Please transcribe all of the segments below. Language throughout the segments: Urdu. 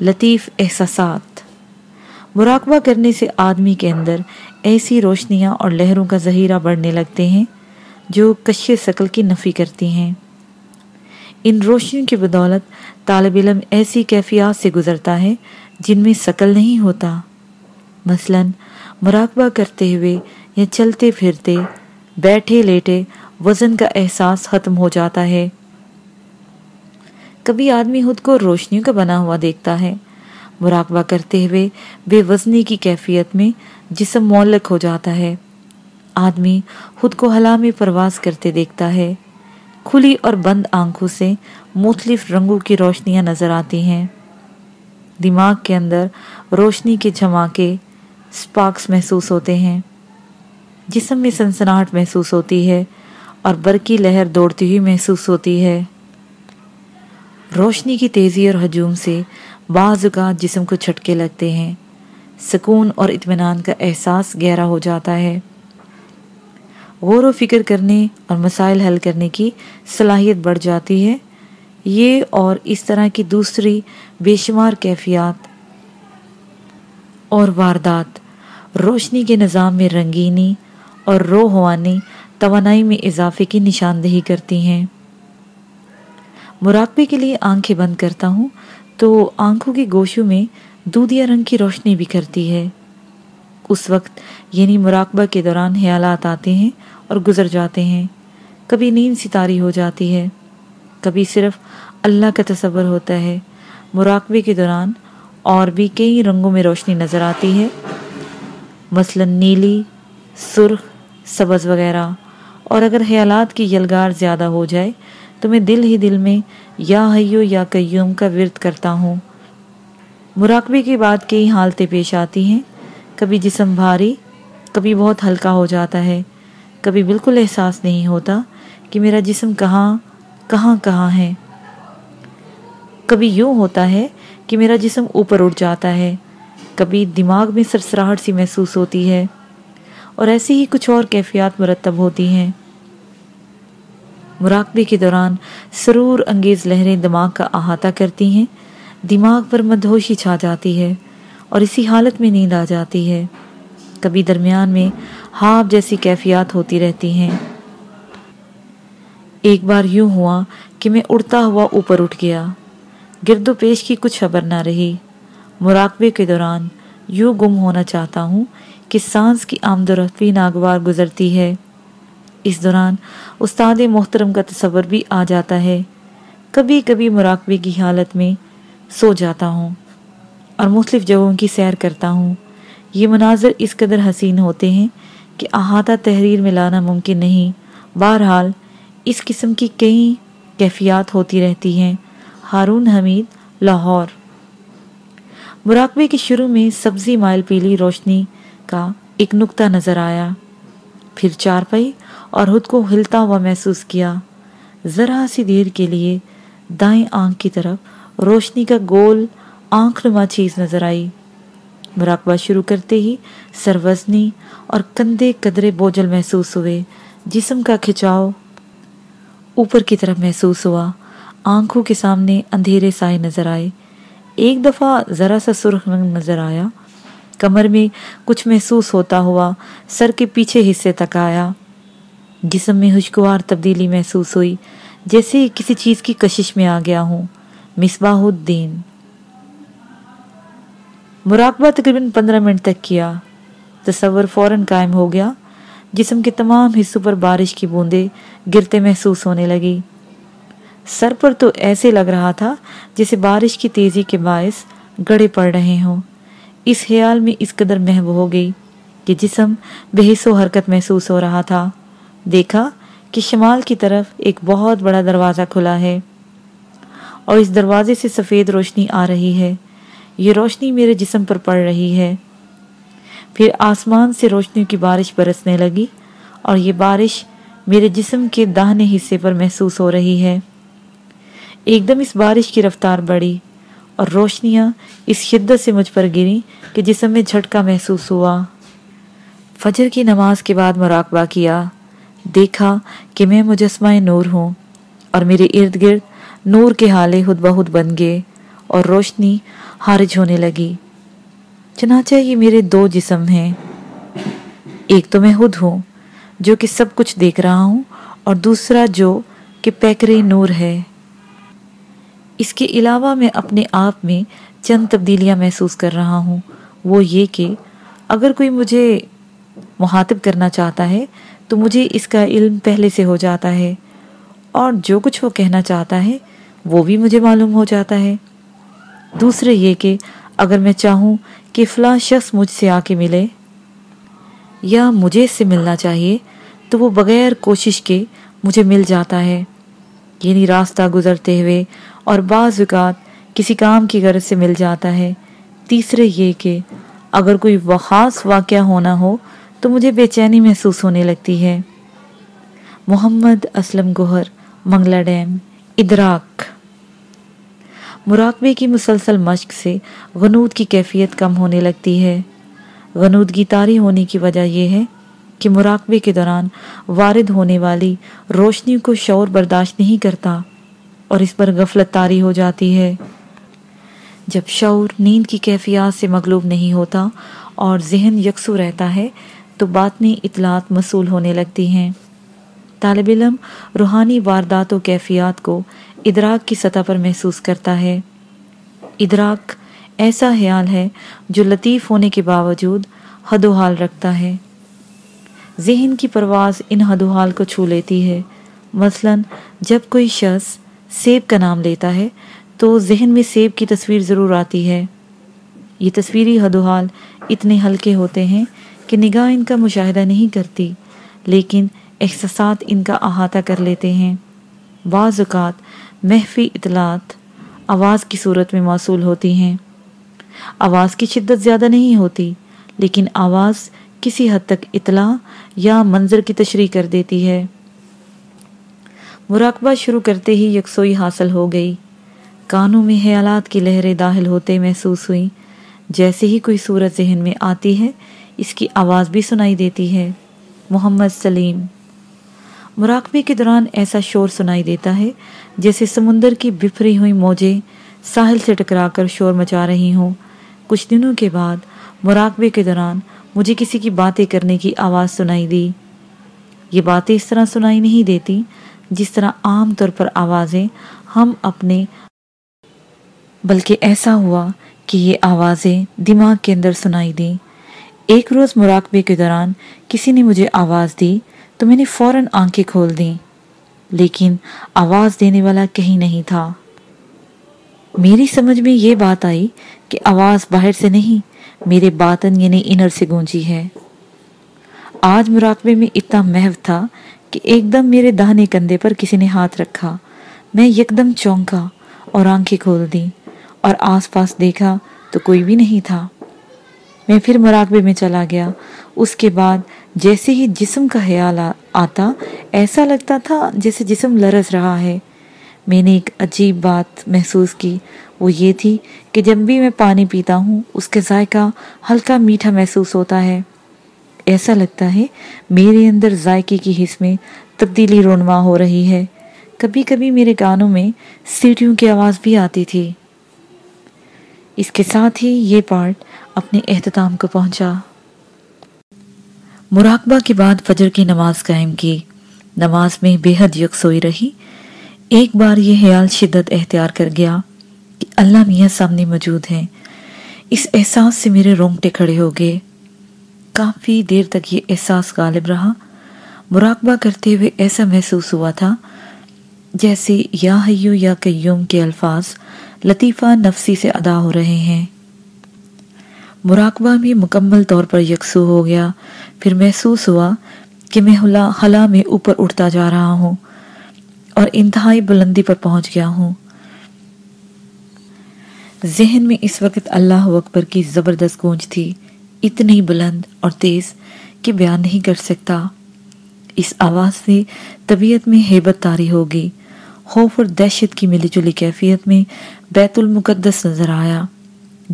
لطیف احساسات۔ مراقبہ کرنے سے آدمی کے اندر ایسی روشنیاں اور لہروں کا ذہیرہ بڑھنے لگتے ہیں جو کش شکل کی نفی کرتی ہیں۔ ان روشنیوں کی بدولت طالب علم ایسی کیفیات سے گزرتا ہے جن میں شکل نہیں ہوتا۔ مثلا، مراقبہ کرتے ہوئے یا چلتے پھرتے، بیٹھے لیٹے، وزن کا احساس ختم ہو جاتا ہے۔ کبھی آدمی خود کو روشنیوں کا بنا ہوا دیکھتا ہے۔ مراقبہ کرتے ہوئے بے وزنی کی کیفیت میں جسم مولک ہو جاتا ہے۔ آدمی خود کو حلا میں پرواز کرتے دیکھتا ہے۔ کھلی اور بند آنکھوں سے مختلف رنگوں کی روشنیاں نظر آتی ہیں۔ دماغ کے اندر روشنی کے جھماکے سپاکس محسوس ہوتے ہیں۔ جسم میں سنسناہٹ محسوس ہوتی ہے اور برقی لہر دوڑتی ہوئی محسوس ہوتی ہے۔ روشنی کی تیزی اور ہجوم سے بعض اوقات جسم کو چھٹکے لگتے ہیں۔ سکون اور اطمینان کا احساس گہرا ہو جاتا ہے۔ غور و فکر کرنے اور مسائل حل کرنے کی صلاحیت بڑھ جاتی ہے۔ یہ اور اس طرح کی دوسری بے شمار کیفیات اور واردات، روشنی کے نظام میں رنگینی اور روحوانی توانائی میں اضافے کی نشاندہی کرتی ہیں۔ مراقبے کے لیے آنکھیں بند کرتا ہوں تو آنکھوں کی گوشوں میں دودھیا رنگ کی روشنی بھی کرتی ہے۔ اس وقت یعنی مراقبہ کے دوران خیالات آتے ہیں اور گزر جاتے ہیں۔ کبھی نیند ستاری ہو جاتی ہے، کبھی صرف اللہ کا تصور ہوتا ہے۔ مراقبے کے دوران اور بھی کئی رنگوں میں روشنی نظر آتی ہے۔ مثلا نیلی، سرخ، سبز وغیرہ۔ اور اگر خیالات کی یلگار زیادہ ہو جائے تو میں دل ہی دل میں یا حیو یا قیوم کا ورد کرتا ہوں۔ مراقبے کے بعد کئی حالتیں پیش آتی ہیں۔ کبھی جسم بھاری، کبھی بہت ہلکا ہو جاتا ہے۔ کبھی بالکل احساس نہیں ہوتا کہ میرا جسم کہاں کہاں کہاں ہے۔ کبھی یوں ہوتا ہے کہ میرا جسم اوپر اٹھ جاتا ہے۔ کبھی دماغ میں سرسراہٹ سی محسوس ہوتی ہے۔ اور ایسی ہی کچھ اور کیفیات مرتب ہوتی ہیں۔ مراقبے کے دوران سرور انگیز لہریں دماغ کا احاطہ کرتی ہیں، دماغ پر مدہوشی چھا جاتی ہے اور اسی حالت میں نیند آ جاتی ہے۔ کبھی درمیان میں ہاپ جیسی کیفیات ہوتی رہتی ہیں۔ ایک بار یوں ہوا کہ میں اڑتا ہوا اوپر اٹھ گیا۔ گرد و پیش کی کچھ خبر نہ رہی۔ مراقبے کے دوران یوں گم ہونا چاہتا ہوں کہ سانس کی آمد و رفتی ناگوار گزرتی ہے۔ اس دوران استاد محترم کا تصور بھی آ جاتا ہے۔ کبھی کبھی مراقبے کی حالت میں سو جاتا ہوں اور مختلف جگہوں کی سیر کرتا ہوں۔ یہ مناظر اس قدر حسین ہوتے ہیں کہ احاطہ تحریر میں لانا ممکن نہیں۔ بہرحال، اس قسم کی کئی کیفیات ہوتی رہتی ہیں۔ ہارون حمید، لاہور۔ مراقبے کے شروع میں سبزی مائل پیلی روشنی کا ایک نقطہ نظر آیا۔ پھر چار پائی اور خود کو ہلتا ہوا محسوس کیا۔ ذرا سی دیر کے لیے دائیں آنکھ کی طرف روشنی کا گول آنکھ نما چیز نظر آئی۔ مراقبہ شروع کرتے ہی سروزنی اور کندھے قدرے بوجھل محسوس ہوئے۔ جسم کا کھچاؤ اوپر کی طرف محسوس ہوا۔ آنکھوں کے سامنے اندھیرے سائے نظر آئے۔ ایک دفعہ ذرا سا سرخ رنگ نظر آیا۔ کمر میں کچھ محسوس ہوتا ہوا، سر کے پیچھے حصے تک آیا۔ جسم میں خوشگوار تبدیلی محسوس ہوئی، جیسے کسی چیز کی کشش میں آ گیا ہوں۔ مصباح الدین۔ مراقبہ تقریباً پندرہ منٹ تک کیا۔ تصور فوراً قائم ہو گیا۔ جسم کے تمام حصوں پر بارش کی بوندے گرتے محسوس ہونے لگی سر پر تو ایسے لگ رہا تھا جیسے بارش کی تیزی کے باعث گڑے پڑ رہے ہوں۔ اس خیال میں اس قدر محب ہو گئی کہ جسم بحث و حرکت محسوس ہو رہا تھا۔ دیکھا کہ شمال کی طرف ایک بہت بڑا دروازہ کھلا ہے اور اس دروازے سے سفید روشنی آ رہی ہے۔ یہ روشنی میرے جسم پر پڑ رہی ہے۔ پھر آسمان سے روشنی کی بارش برسنے لگی اور یہ بارش میرے جسم کے داہنے حصے پر محسوس ہو رہی ہے۔ ایک دم اس بارش کی رفتار بڑھی اور روشنیاں اس شدت سے مجھ پر گری کہ جسم میں جھٹکا محسوس ہوا۔ فجر کی نماز کے بعد مراقبہ کیا۔ دیکھا کہ میں مجسمہ نور ہوں اور میرے ارد گرد نور کے حالے خود بہت بن گئے اور روشنی خارج ہونے لگی۔ چنانچہ یہ میرے دو جسم ہیں۔ ایک تو میں خود ہوں جو کہ سب کچھ دیکھ رہا ہوں اور دوسرا جو کہ پیکرے نور ہے۔ اس کے علاوہ میں اپنے آپ میں چند تبدیلیاں محسوس کر رہا ہوں۔ وہ یہ کہ اگر کوئی مجھے محاطب کرنا چاہتا ہے تو مجھے اس کا علم پہلے سے ہو جاتا ہے اور جو کچھ وہ کہنا چاہتا ہے وہ بھی مجھے معلوم ہو جاتا ہے۔ دوسرے یہ کہ اگر میں چاہوں کہ فلاں شخص مجھ سے آ کے ملے یا مجھے اس سے ملنا چاہیے، تو وہ بغیر کوشش کے مجھے مل جاتا ہے۔ یعنی راستہ گزرتے ہوئے اور بعض اوقات کسی کام کی غرض سے مل جاتا ہے۔ تیسرے یہ کہ اگر کوئی خاص واقعہ ہونا ہو تو مجھے بے چینی محسوس ہونے لگتی ہے۔ محمد اسلم گوہر منگلہ ڈیم، ادراک۔ مراقبے کی مسلسل مشق سے غنود کی کیفیت کم ہونے لگتی ہے۔ غنودگی تاری ہونے کی وجہ یہ ہے کہ مراقبے کے دوران وارد ہونے والی روشنی کو شعور برداشت نہیں کرتا اور اس پر غفلت تاری ہو جاتی ہے۔ جب شعور نیند کی کیفیات سے مغلوب نہیں ہوتا اور ذہن یکسو رہتا ہے تو باطنی اطلاعات مسئول ہونے لگتی ہیں۔ طالب علم روحانی واردات و کیفیات کو ادراک کی سطح پر محسوس کرتا ہے۔ ادراک ایسا خیال ہے جو لطیف ہونے کے باوجود حد و حال رکھتا ہے۔ ذہن کی پرواز ان حد و حال کو چھو لیتی ہے۔ مثلا، جب کوئی شخص سیب کا نام لیتا ہے، تو ذہن میں سیب کی تصویر ضرور آتی ہے۔ یہ تصویری حد و حال اتنے ہلکے ہوتے ہیں کہ نگاہ ان کا مشاہدہ نہیں کرتی، لیکن احساسات ان کا احاطہ کر لیتے ہیں۔ بعض اوقات محفی اطلاعات آواز کی صورت میں موصول ہوتی ہیں۔ آواز کی شدت زیادہ نہیں ہوتی، لیکن آواز کسی حد تک اطلاع یا منظر کی تشریح کر دیتی ہے۔ مراقبہ شروع کرتے ہی یکسوئی حاصل ہو گئی۔ کانوں میں خیالات کی لہریں داخل ہوتے محسوس ہوئیں، جیسے ہی کوئی صورت ذہن میں آتی ہے اس کی آواز بھی سنائی دیتی ہے۔ محمد سلیم مراقبے کے دوران ایسا شور سنائی دیتا ہے جیسے سمندر کی بفری ہوئی موجیں ساحل سے ٹکرا کر شور مچا رہی ہوں۔ کچھ دنوں کے بعد مراقبے کے دوران مجھے کسی کی باتیں کرنے کی آواز سنائی دی۔ یہ باتیں اس طرح سنائی نہیں دیتی جس طرح عام طور پر آوازیں ہم اپنے بلکہ ایسا ہوا کہ یہ آوازیں دماغ کے اندر سنائی دیں۔ ایک روز مراقبے کے دوران کسی نے مجھے آواز دی تو میں نے فوراً آنکھیں کھول دیں۔ لیکن آواز دینے والا کہیں نہیں تھا۔ میری سمجھ میں یہ بات آئی کہ آواز باہر سے نہیں، میرے باطن یعنی انر سے گونجی ہے۔ آج مراقبے میں اتنا محو تھا کہ ایک دم میرے دہنے کندھے پر کسی نے ہاتھ رکھا۔ میں یک دم چونکا اور آنکھیں کھول دیں اور آس پاس دیکھا تو کوئی بھی نہیں تھا۔ میں پھر مراقبے میں چلا گیا۔ اس کے بعد جیسے ہی جسم کا خیال آتا، ایسا لگتا تھا جیسے جسم لرز رہا ہے۔ میں نے ایک عجیب بات محسوس کی۔ وہ یہ تھی کہ جب بھی میں پانی پیتا ہوں، اس کے ذائقہ ہلکا میٹھا محسوس ہوتا ہے۔ ایسا لگتا ہے میرے اندر ذائقے کی حص میں تبدیلی رونما ہو رہی ہے۔ کبھی کبھی میرے کانوں میں سیٹیوں کی آواز بھی آتی تھی۔ اس کے ساتھ ہی یہ پارٹ اپنے اختتام کو پہنچا۔ مراقبہ کے بعد فجر کی نماز قائم کی۔ نماز میں بے حد یکسوئی رہی۔ ایک بار یہ خیال شدت اختیار کر گیا کہ اللہ میاں سامنے موجود ہیں۔ اس احساس سے میرے رونگٹے کھڑے ہو گئے۔ کافی دیر تک یہ احساس غالب رہا۔ مراقبہ کرتے ہوئے ایسا محسوس ہوا تھا جیسے یا حیو یا قیوم کے الفاظ لطیفہ نفسی سے ادا ہو رہے ہیں۔ مراقبہ بھی مکمل طور پر یکسو ہو گیا۔ پھر محسوس ہوا کہ میں خلا میں اوپر اٹھتا جا رہا ہوں اور انتہائی بلندی پر پہنچ گیا ہوں۔ ذہن میں اس وقت اللہ اکبر کی زبردست گونج تھی، اتنی بلند اور تیز کہ بیان نہیں کر سکتا۔ اس آواز سے طبیعت میں ہیبت تاری ہوگی۔ خوف اور دہشت کی ملی جلی کیفیت میں بیت المقدس نظر آیا۔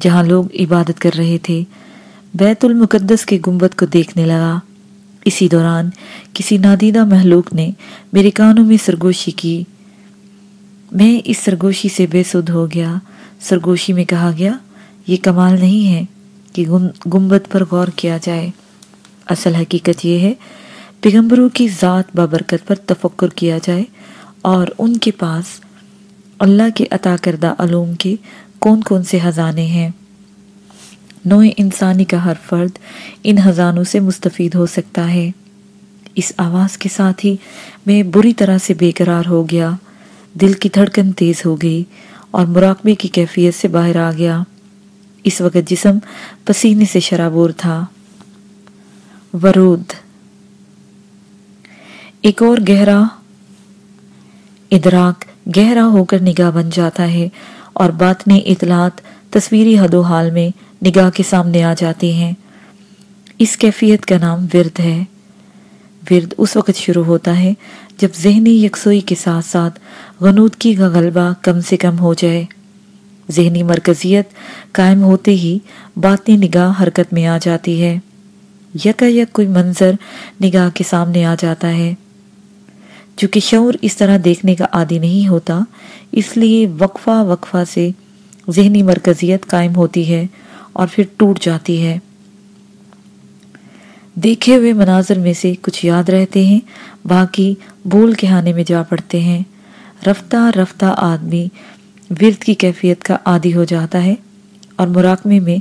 جہاں لوگ عبادت کر رہے تھے، بیت المقدس کے گنبد کو دیکھنے لگا۔ اسی دوران کسی نادیدہ نے میرے کانوں میں سرگوشی کی۔ میں اس سرگوشی سے بے سدھ ہو گیا۔ سرگوشی میں کہا گیا، یہ کمال نہیں ہے کہ گنبد پر غور کیا جائے۔ اصل حقیقت یہ ہے، پیغمبروں کی ذات بابرکت پر تفکر کیا جائے اور ان کے پاس اللہ کے عطا کردہ علوم کے کون کون سے خزانے ہیں؟ نوع انسانی کا ہر فرد ان خزانوں سے مستفید ہو سکتا ہے۔ اس آواز کے ساتھ ہی میں بری طرح سے بے قرار ہو گیا۔ دل کی دھڑکن تیز ہو گئی اور مراقبے کی کیفیت سے باہر آ گیا۔ اس وقت جسم پسینے سے شرابور تھا۔ ورود۔ ایک اور گہرا، ادراک گہرا ہو کر نگاہ بن جاتا ہے۔ اور باطنی اطلاعات تصویری حد و حال میں نگاہ کے سامنے آ جاتی ہیں۔ اس کیفیت کا نام ورد ہے۔ ورد اس وقت شروع ہوتا ہے جب ذہنی یکسوئی کے ساتھ ساتھ غنودگی کا غلبہ کم سے کم ہو جائے۔ ذہنی مرکزیت قائم ہوتے ہی باطنی نگاہ حرکت میں آ جاتی ہے۔ یکا یک کوئی منظر نگاہ کے سامنے آ جاتا ہے۔ چونکہ شعور اس طرح دیکھنے کا عادی نہیں ہوتا، اس لیے وقفہ وقفہ سے ذہنی مرکزیت قائم ہوتی ہے اور پھر ٹوٹ جاتی ہے۔ دیکھے ہوئے مناظر میں سے کچھ یاد رہتے ہیں، باقی بول کے ہانے میں جا پڑتے ہیں۔ رفتہ رفتہ آدمی ورد کی کیفیت کا عادی ہو جاتا ہے اور مراقمے میں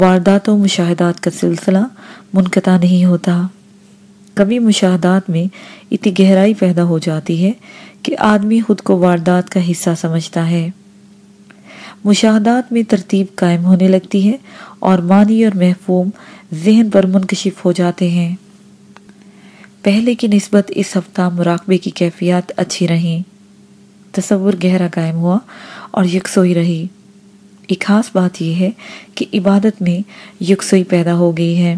واردات و مشاہدات کا سلسلہ منقطع نہیں ہوتا۔ کبھی مشاہدات میں اتنی گہرائی پیدا ہو جاتی ہے کہ آدمی خود کو واردات کا حصہ سمجھتا ہے۔ مشاہدات میں ترتیب قائم ہونے لگتی ہے اور معنی اور محفوم ذہن پر منکشف ہو جاتے ہیں۔ پہلے کی نسبت اس ہفتہ مراقبے کی کیفیات اچھی رہیں۔ تصور گہرا قائم ہوا اور یکسوئی رہی۔ ایک خاص بات یہ ہے کہ عبادت میں یکسوئی پیدا ہو گئی ہے۔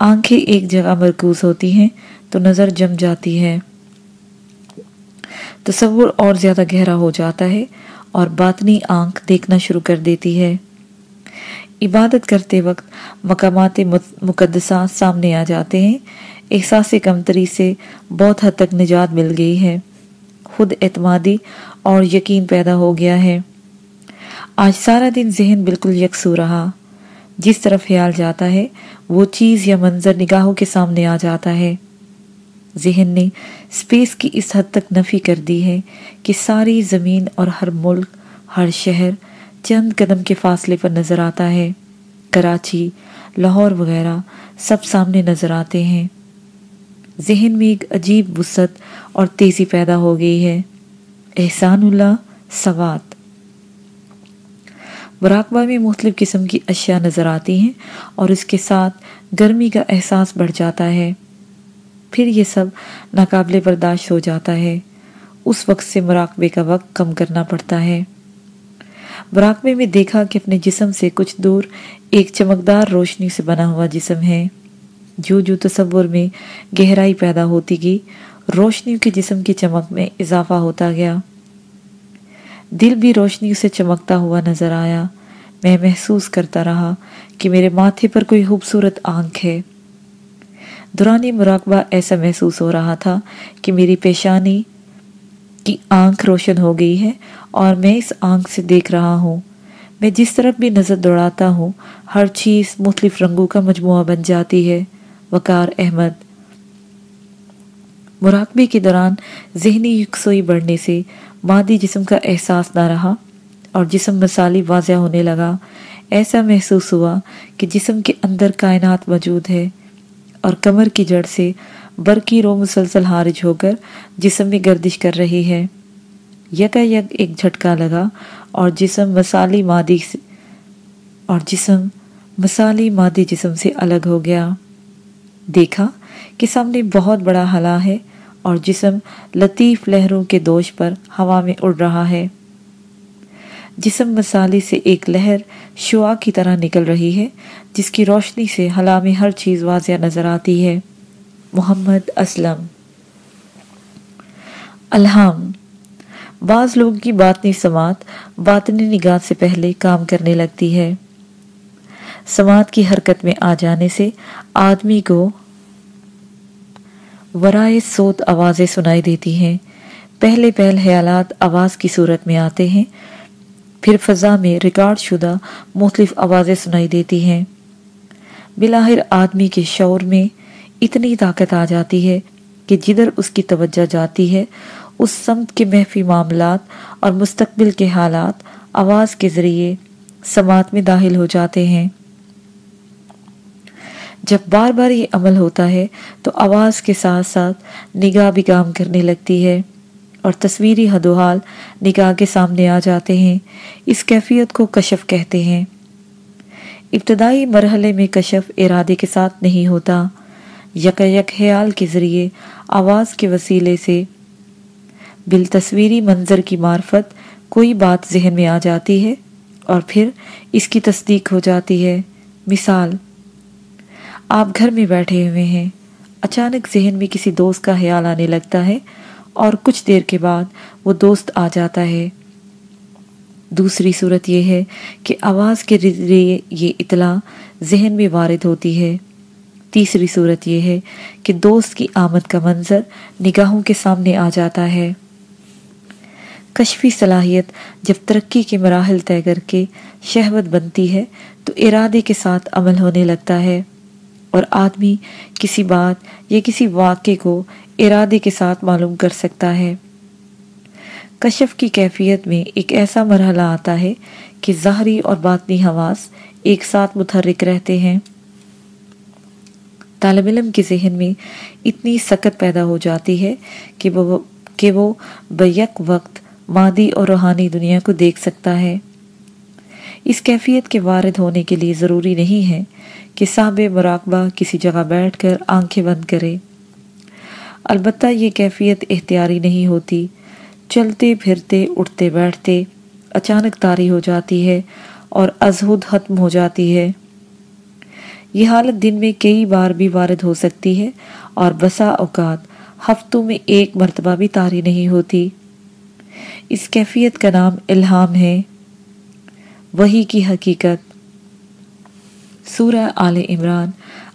آنکھیں ایک جگہ مرکوز ہوتی ہیں تو نظر جم جاتی ہے۔ تصور اور زیادہ گہرا ہو جاتا ہے اور باطنی آنکھ دیکھنا شروع کر دیتی ہے۔ عبادت کرتے وقت مقامات مقدسہ سامنے آ جاتے ہیں۔ احساس کمتری سے بہت حد تک نجات مل گئی ہے۔ خود اعتمادی اور یقین پیدا ہو گیا ہے۔ آج سارا دن ذہن بالکل یکسو رہا۔ جس طرف خیال جاتا ہے، وہ چیز یا منظر نگاہوں کے سامنے آ جاتا ہے۔ ذہن نے سپیس کی اس حد تک نفی کر دی ہے کہ ساری زمین اور ہر ملک، ہر شہر چند قدم کے فاصلے پر نظر آتا ہے۔ کراچی، لاہور وغیرہ سب سامنے نظر آتے ہیں۔ ذہن میں ایک عجیب وسط اور تیزی پیدا ہو گئی ہے۔ احسان اللہ سوات مراقبہ میں مختلف قسم کی اشیاء نظر آتی ہیں اور اس کے ساتھ گرمی کا احساس بڑھ جاتا ہے۔ پھر یہ سب ناقابل برداشت ہو جاتا ہے۔ اس وقت سے مراقبے کا وقت کم کرنا پڑتا ہے۔ مراقبے میں دیکھا کہ اپنے جسم سے کچھ دور ایک چمکدار روشنی سے بنا ہوا جسم ہے۔ جو جو تصور میں گہرائی پیدا ہوتی گئی روشنی کے جسم کی چمک میں اضافہ ہوتا گیا۔ دل بھی روشنی سے چمکتا ہوا نظر آیا۔ میں محسوس کرتا رہا کہ میرے ماتھے پر کوئی خوبصورت آنکھ ہے۔ دورانی مراقبہ ایسا محسوس ہو رہا تھا کہ میری پیشانی کی آنکھ روشن ہو گئی ہے اور میں اس آنکھ سے دیکھ رہا ہوں۔ میں جس طرف بھی نظر دوڑاتا ہوں، ہر چیز مختلف رنگوں کا مجموعہ بن جاتی ہے۔ وقار احمد مراقبے کے دوران ذہنی یکسوئی بڑھنے سے مادی جسم کا احساس نہ رہا اور جسم مثالی واضح ہونے لگا۔ ایسا محسوس ہوا کہ جسم کے اندر کائنات موجود ہے اور کمر کی جڑ سے برقی رو مسلسل حارج ہو کر جسم میں گردش کر رہی ہے۔ یکا یک ایک جھٹکا لگا اور جسم مسالی مادی سے اور جسم مسالی مادی جسم سے الگ ہو گیا۔ دیکھا کہ سامنے بہت بڑا ہلا ہے اور جسم لطیف لہروں کے دوش پر ہوا میں اڑ رہا ہے۔ جسم مسالی سے ایک لہر شعا کی طرح نکل رہی ہے، جس کی روشنی سے ہلا میں ہر چیز واضح نظر آتی ہے۔ محمد اسلم۔ الہام بعض لوگوں کی باطنی سماعت باطنی نگاہ سے پہلے کام کرنے لگتی ہے۔ سماعت کی حرکت میں آ جانے سے آدمی کو ورائے سوت آوازیں سنائی دیتی ہیں۔ پہلے پہل خیالات آواز کی صورت میں آتے ہیں۔ پھر فضا میں ریکارڈ شدہ مختلف آوازیں سنائی دیتی ہیں۔ بلاہر آدمی کے شعور میں اتنی طاقت آ جاتی ہے کہ جدھر اس کی توجہ جاتی ہے، اس سمت کے محفی معاملات اور مستقبل کے حالات آواز کے ذریعے سماعت میں داخل ہو جاتے ہیں۔ جب بار بار یہ عمل ہوتا ہے تو آواز کے ساتھ ساتھ نگاہ بھی کام کرنے لگتی ہے اور تصویری حد و حال نگاہ کے سامنے آ جاتے ہیں۔ اس کیفیت کو کشف کہتے ہیں۔ ابتدائی مرحلے میں کشف ارادے کے ساتھ نہیں ہوتا۔ یک یک خیال کے ذریعے آواز کے وسیلے سے بالتصویری منظر کی معرفت کوئی بات ذہن میں آ جاتی ہے اور پھر اس کی تصدیق ہو جاتی ہے۔ مثال آپ گھر میں بیٹھے ہوئے ہیں۔ اچانک ذہن میں کسی دوست کا خیال آنے لگتا ہے اور کچھ دیر کے بعد وہ دوست آ جاتا ہے۔ دوسری صورت یہ ہے کہ آواز کے ذریعے یہ اطلاع ذہن میں وارد ہوتی ہے۔ تیسری صورت یہ ہے کہ دوست کی آمد کا منظر نگاہوں کے سامنے آ جاتا ہے۔ کشفی صلاحیت جب ترقی کے مراحل طے کر کے شہوت بنتی ہے تو ارادے کے ساتھ عمل ہونے لگتا ہے۔ اور آدمی کسی بات یا کسی واقعے کو ارادے کے ساتھ معلوم کر سکتا ہے۔ کشف کی کیفیت میں ایک ایسا مرحلہ آتا ہے کہ ظاہری اور باطنی حواس ایک ساتھ متحرک رہتے ہیں۔ طالب علم کے ذہن میں اتنی سکت پیدا ہو جاتی ہے کہ وہ کہ وہ بیک وقت مادی اور روحانی دنیا کو دیکھ سکتا ہے۔ اس کیفیت کے وارد ہونے کے لیے ضروری نہیں ہے کہ صاحب مراقبہ کسی جگہ بیٹھ کر آنکھیں بند کرے البتہ یہ کیفیت اختیاری نہیں ہوتی۔ چلتے، پھرتے، اٹھتے، بیٹھتے اچانک تاری ہو جاتی ہے اور ازہد ختم ہو جاتی ہے۔ یہ حالت دن میں کئی بار بھی وارد ہو سکتی ہے اور بسا اوقات ہفتوں میں ایک مرتبہ بھی تاری نہیں ہوتی۔ اس کیفیت کا نام الہام ہے۔ وہی کی حقیقت سورہ آل عمران،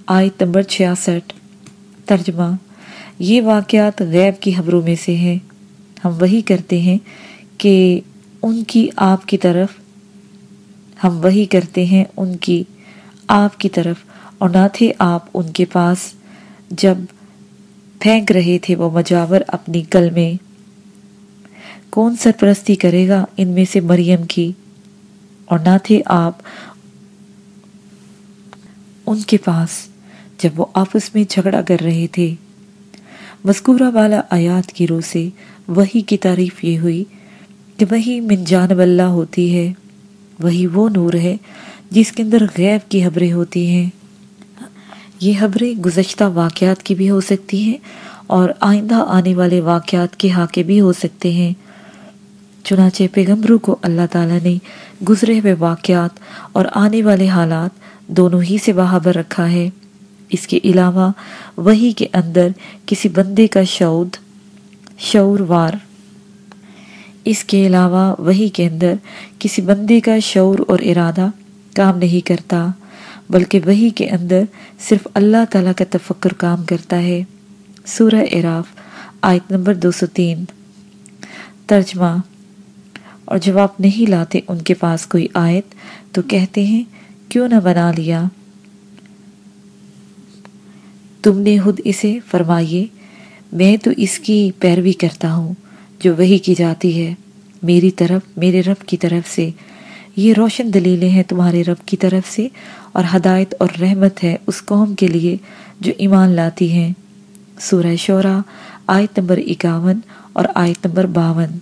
آیت نمبر چھیاسٹھ، ترجمہ، یہ واقعات غیب کی خبروں میں سے ہیں۔ ہم وہی کرتے ہیں کہ ان کی آپ کی طرف، ہم وہی کرتے ہیں ان کی آپ کی طرف، اور نہ تھے آپ ان کے پاس۔ جب پھینک رہے تھے وہ مجاور اپنی کل میں، کون سرپرستی کرے گا ان میں سے مریم کی؟ اور نہ تھے آپ ان کے پاس جب وہ آپس میں جھگڑا کر رہے تھے۔ مذکورہ والا آیات کی روح سے وہی کی تعریف یہ ہوئی کہ وہی من جانب اللہ ہوتی ہے وہی وہ نور ہے جس کے اندر غیب کی حبریں ہوتی ہیں۔ یہ حبریں گزشتہ واقعات کی بھی ہو سکتی ہیں اور آئندہ آنے والے واقعات کے حاکے بھی ہو سکتے ہیں۔ چنانچہ پیغمبروں کو اللہ تعالیٰ نے گزرے ہوئے واقعات اور آنے والے حالات دونوں ہی سے باہبر رکھا ہے۔ اس کے علاوہ وہی کے اندر کسی بندے کا شعود، شعور وار۔ اس کے علاوہ وہی کے اندر کسی بندے کا شعور اور ارادہ کام نہیں کرتا، بلکہ وہی کے اندر صرف اللہ تعالیٰ کا تفکر کام کرتا ہے۔ سورہ اراف آیت نمبر دو سو تین۔ ترجمہ، اور جب آپ نہیں لاتے ان کے پاس کوئی آیت تو کہتے ہیں کیوں نہ بنا لیا؟ تم نے خود اسے فرمائیے، میں تو اس کی پیروی کرتا ہوں، جو وہی کی جاتی ہے، میری طرف، میرے رب کی طرف سے۔ یہ روشن دلیلیں ہیں تمہارے رب کی طرف سے، اور ہدایت اور رحمت ہے اس قوم کے لیے جو ایمان لاتی ہیں۔ سورہ شعرا آیت نمبر اکاون اور آیت نمبر باون۔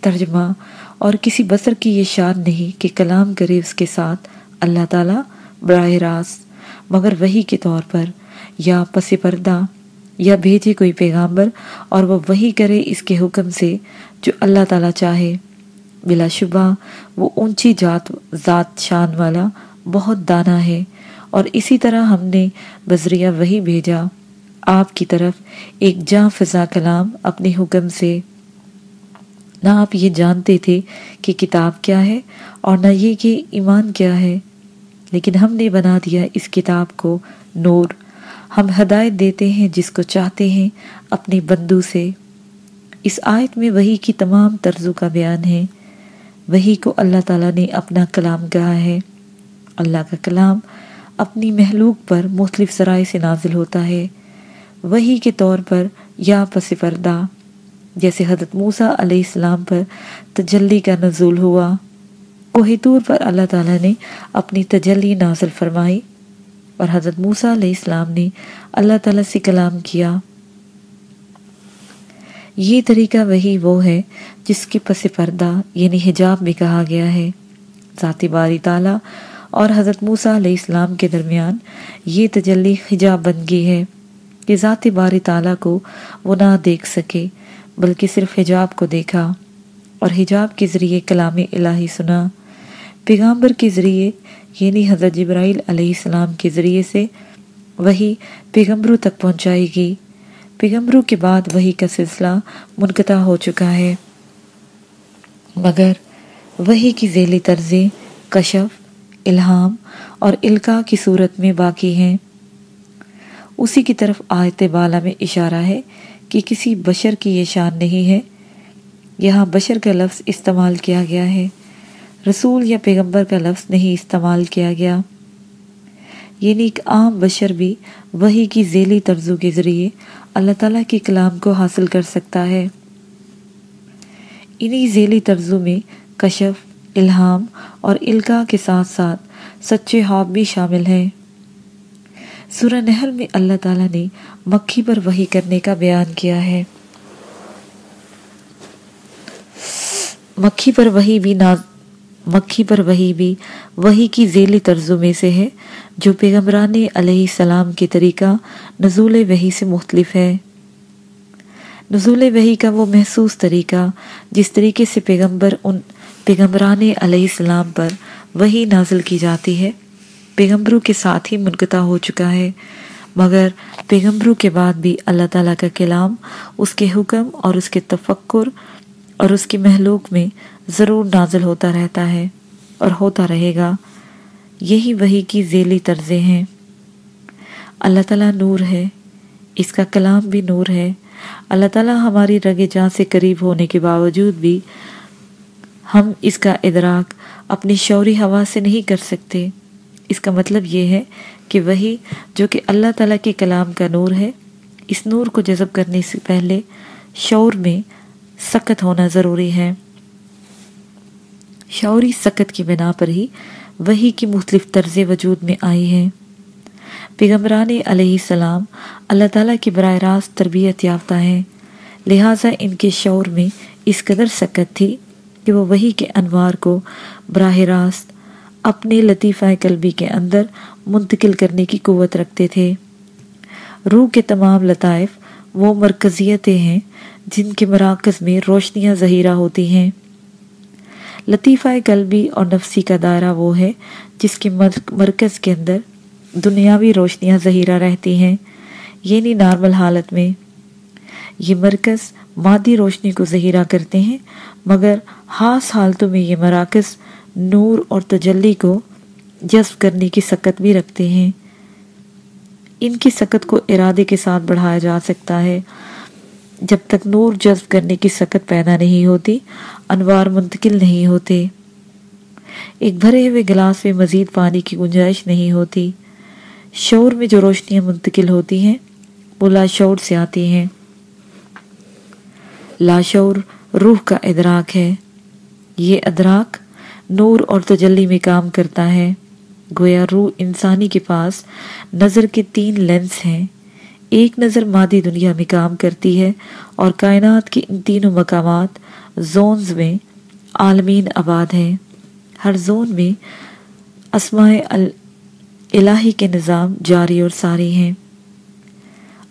ترجمہ، اور کسی بسر کی یہ شان نہیں کہ کلام کرے اس کے ساتھ اللہ تعالیٰ براہ راست، مگر وہی کے طور پر یا پس پردہ یا بھیجے کوئی پیغامبر اور وہ وہی کرے اس کے حکم سے جو اللہ تعالیٰ چاہے۔ بلا شبہ وہ اونچی جات، ذات شان والا بہت دانا ہے اور اسی طرح ہم نے بذریعہ وہی بھیجا۔ آپ کی طرف ایک جاں فضا کلام اپنے حکم سے۔ نہ آپ یہ جانتے تھے کہ کتاب کیا ہے اور نہ یہ کہ ایمان کیا ہے۔ لیکن ہم نے بنا دیا اس کتاب کو نور۔ ہم ہدایت دیتے ہیں جس کو چاہتے ہیں اپنی بندو سے۔ اس آیت میں وہی کی تمام طرزوں کا بیان ہے۔ وہی کو اللہ تعالیٰ نے اپنا کلام کہا ہے۔ اللہ کا کلام اپنی محلوق پر مختلف ذرائع سے نازل ہوتا ہے۔ وہی کے طور پر یا پس پردہ، جیسے حضرت موسیٰ علیہ السلام پر تجلی کا نزول ہوا۔ کوہتور پر اللہ تعالیٰ نے اپنی تجلی نازل فرمائی اور حضرت موسیٰ علیہ السلام نے اللہ تعالیٰ سے کلام کیا۔ یہ طریقہ وہی وہ ہے جس کے پس پردہ یعنی حجاب میں کہا گیا ہے۔ ذاتی باری تعالیٰ اور حضرت موسیٰ علیہ السلام کے درمیان یہ تجلی حجاب بن گئی ہے کہ ذاتی باری تعالیٰ کو وہ نہ دیکھ سکے بلکہ صرف حجاب کو دیکھا اور حجاب کے ذریعے کلام الہی سنا۔ پیغامبر کے ذریعے یعنی حضرت جبرائیل علیہ السلام کے ذریعے سے وہی پیغمبروں تک پہنچائی گئی۔ پیغمبروں کے بعد وہی کا سلسلہ منقطع ہو چکا ہے۔ مگر وہی کی ذیلی طرزیں، کشف، الہام اور القاع کی صورت میں باقی ہیں۔ اسی کی طرف آیت بالا میں اشارہ ہے کہ کسی بشر کی یہ شان نہیں ہے۔ یہاں بشر کا لفظ استعمال کیا گیا ہے۔ رسول یا پیغمبر کا لفظ نہیں استعمال کیا گیا۔ یعنی ایک عام بشر بھی وہی کی ذیلی طرزوں کے ذریعے اللہ تعالیٰ کے کلام کو حاصل کر سکتا ہے۔ انہی ذیلی طرزوں میں کشف، الہام اور القاع کے ساتھ ساتھ سچے خواب بھی شامل ہیں۔ سورہ نحل میں اللہ تعالیٰ نے مکھی پر وہی کرنے کا بیان کیا ہے۔ مکھی پر وہی بھی ناز مکھی پر وہی بھی، وہی کی ذیلی طرزوں میں سے ہے، جو پیغمبران علیہ السلام کے طریقہ نزول وحی سے مختلف ہے۔ نزول وحی کا وہ محسوس طریقہ، جس طریقے سے پیغمبر ان پیغمبران علیہ السلام پر وہی نازل کی جاتی ہے، پیغمبروں کے ساتھ ہی منقطع ہو چکا ہے۔ مگر پیغمبروں کے بعد بھی اللہ تعالیٰ کا کلام، اس کے حکم اور اس کے تفکر اور اس کی محلوق میں ضرور نازل ہوتا رہتا ہے اور ہوتا رہے گا۔ یہی وہی کی ذیلی طرزیں ہیں۔ اللہ تعالیٰ نور ہے۔ اس کا کلام بھی نور ہے۔ اللہ تعالیٰ ہماری رگ جان سے قریب ہونے کے باوجود بھی ہم اس کا ادراک اپنی شعوری ہوا سے نہیں کر سکتے۔ اس کا مطلب یہ ہے کہ وہی جو کہ اللہ تعالیٰ کے کلام کا نور ہے، اس نور کو جذب کرنے سے پہلے شعور میں سکت ہونا ضروری ہے۔ شعوری سکت کی بنا پر ہی وہی کی مختلف طرز وجود میں آئی ہیں۔ پیغمبران علیہ السلام اللہ تعالیٰ کی براہ راست تربیت یافتہ ہیں۔ لہٰذا ان کے شعور میں اس قدر سکت تھی کہ وہ وہی کے انوار کو براہ راست اپنے لطیفہ قلبی کے اندر منتقل کرنے کی قوت رکھتے تھے۔ روح کے تمام لطائف وہ مرکزیتیں ہیں جن کے مراکز میں روشنیاں ظہیرہ ہوتی ہیں۔ لطیفہ قلبی اور نفسی کا دائرہ وہ ہے جس کے مرکز کے اندر دنیاوی روشنیاں ظہیرہ رہتی ہیں یعنی نارمل حالت میں۔ یہ مرکز مادی روشنی کو ظہیرہ کرتے ہیں، مگر خاص حالتوں میں یہ مراکز نور اور تجلی کو جذب کرنے کی سکت بھی رکھتے ہیں۔ ان کی سکت کو ارادے کے ساتھ بڑھایا جا سکتا ہے۔ جب تک نور جذب کرنے کی سکت پیدا نہیں ہوتی، انوار منتقل نہیں ہوتے۔ ایک بھرے ہوئے گلاس میں مزید پانی کی گنجائش نہیں ہوتی۔ شور میں جو روشنیاں منتقل ہوتی ہیں، وہ لاشعور سے آتی ہیں۔ لاشعور روح کا ادراک ہے۔ یہ ادراک نور اور تجلی میں کام کرتا ہے۔ گویا روح انسانی کے پاس نظر کے تین لینس ہیں۔ ایک نظر مادی دنیا میں کام کرتی ہے اور کائنات کے ان تینوں مقامات زونز میں عالمین آباد ہیں۔ ہر زون میں اسماء الہی کے نظام جاری اور ساری ہیں۔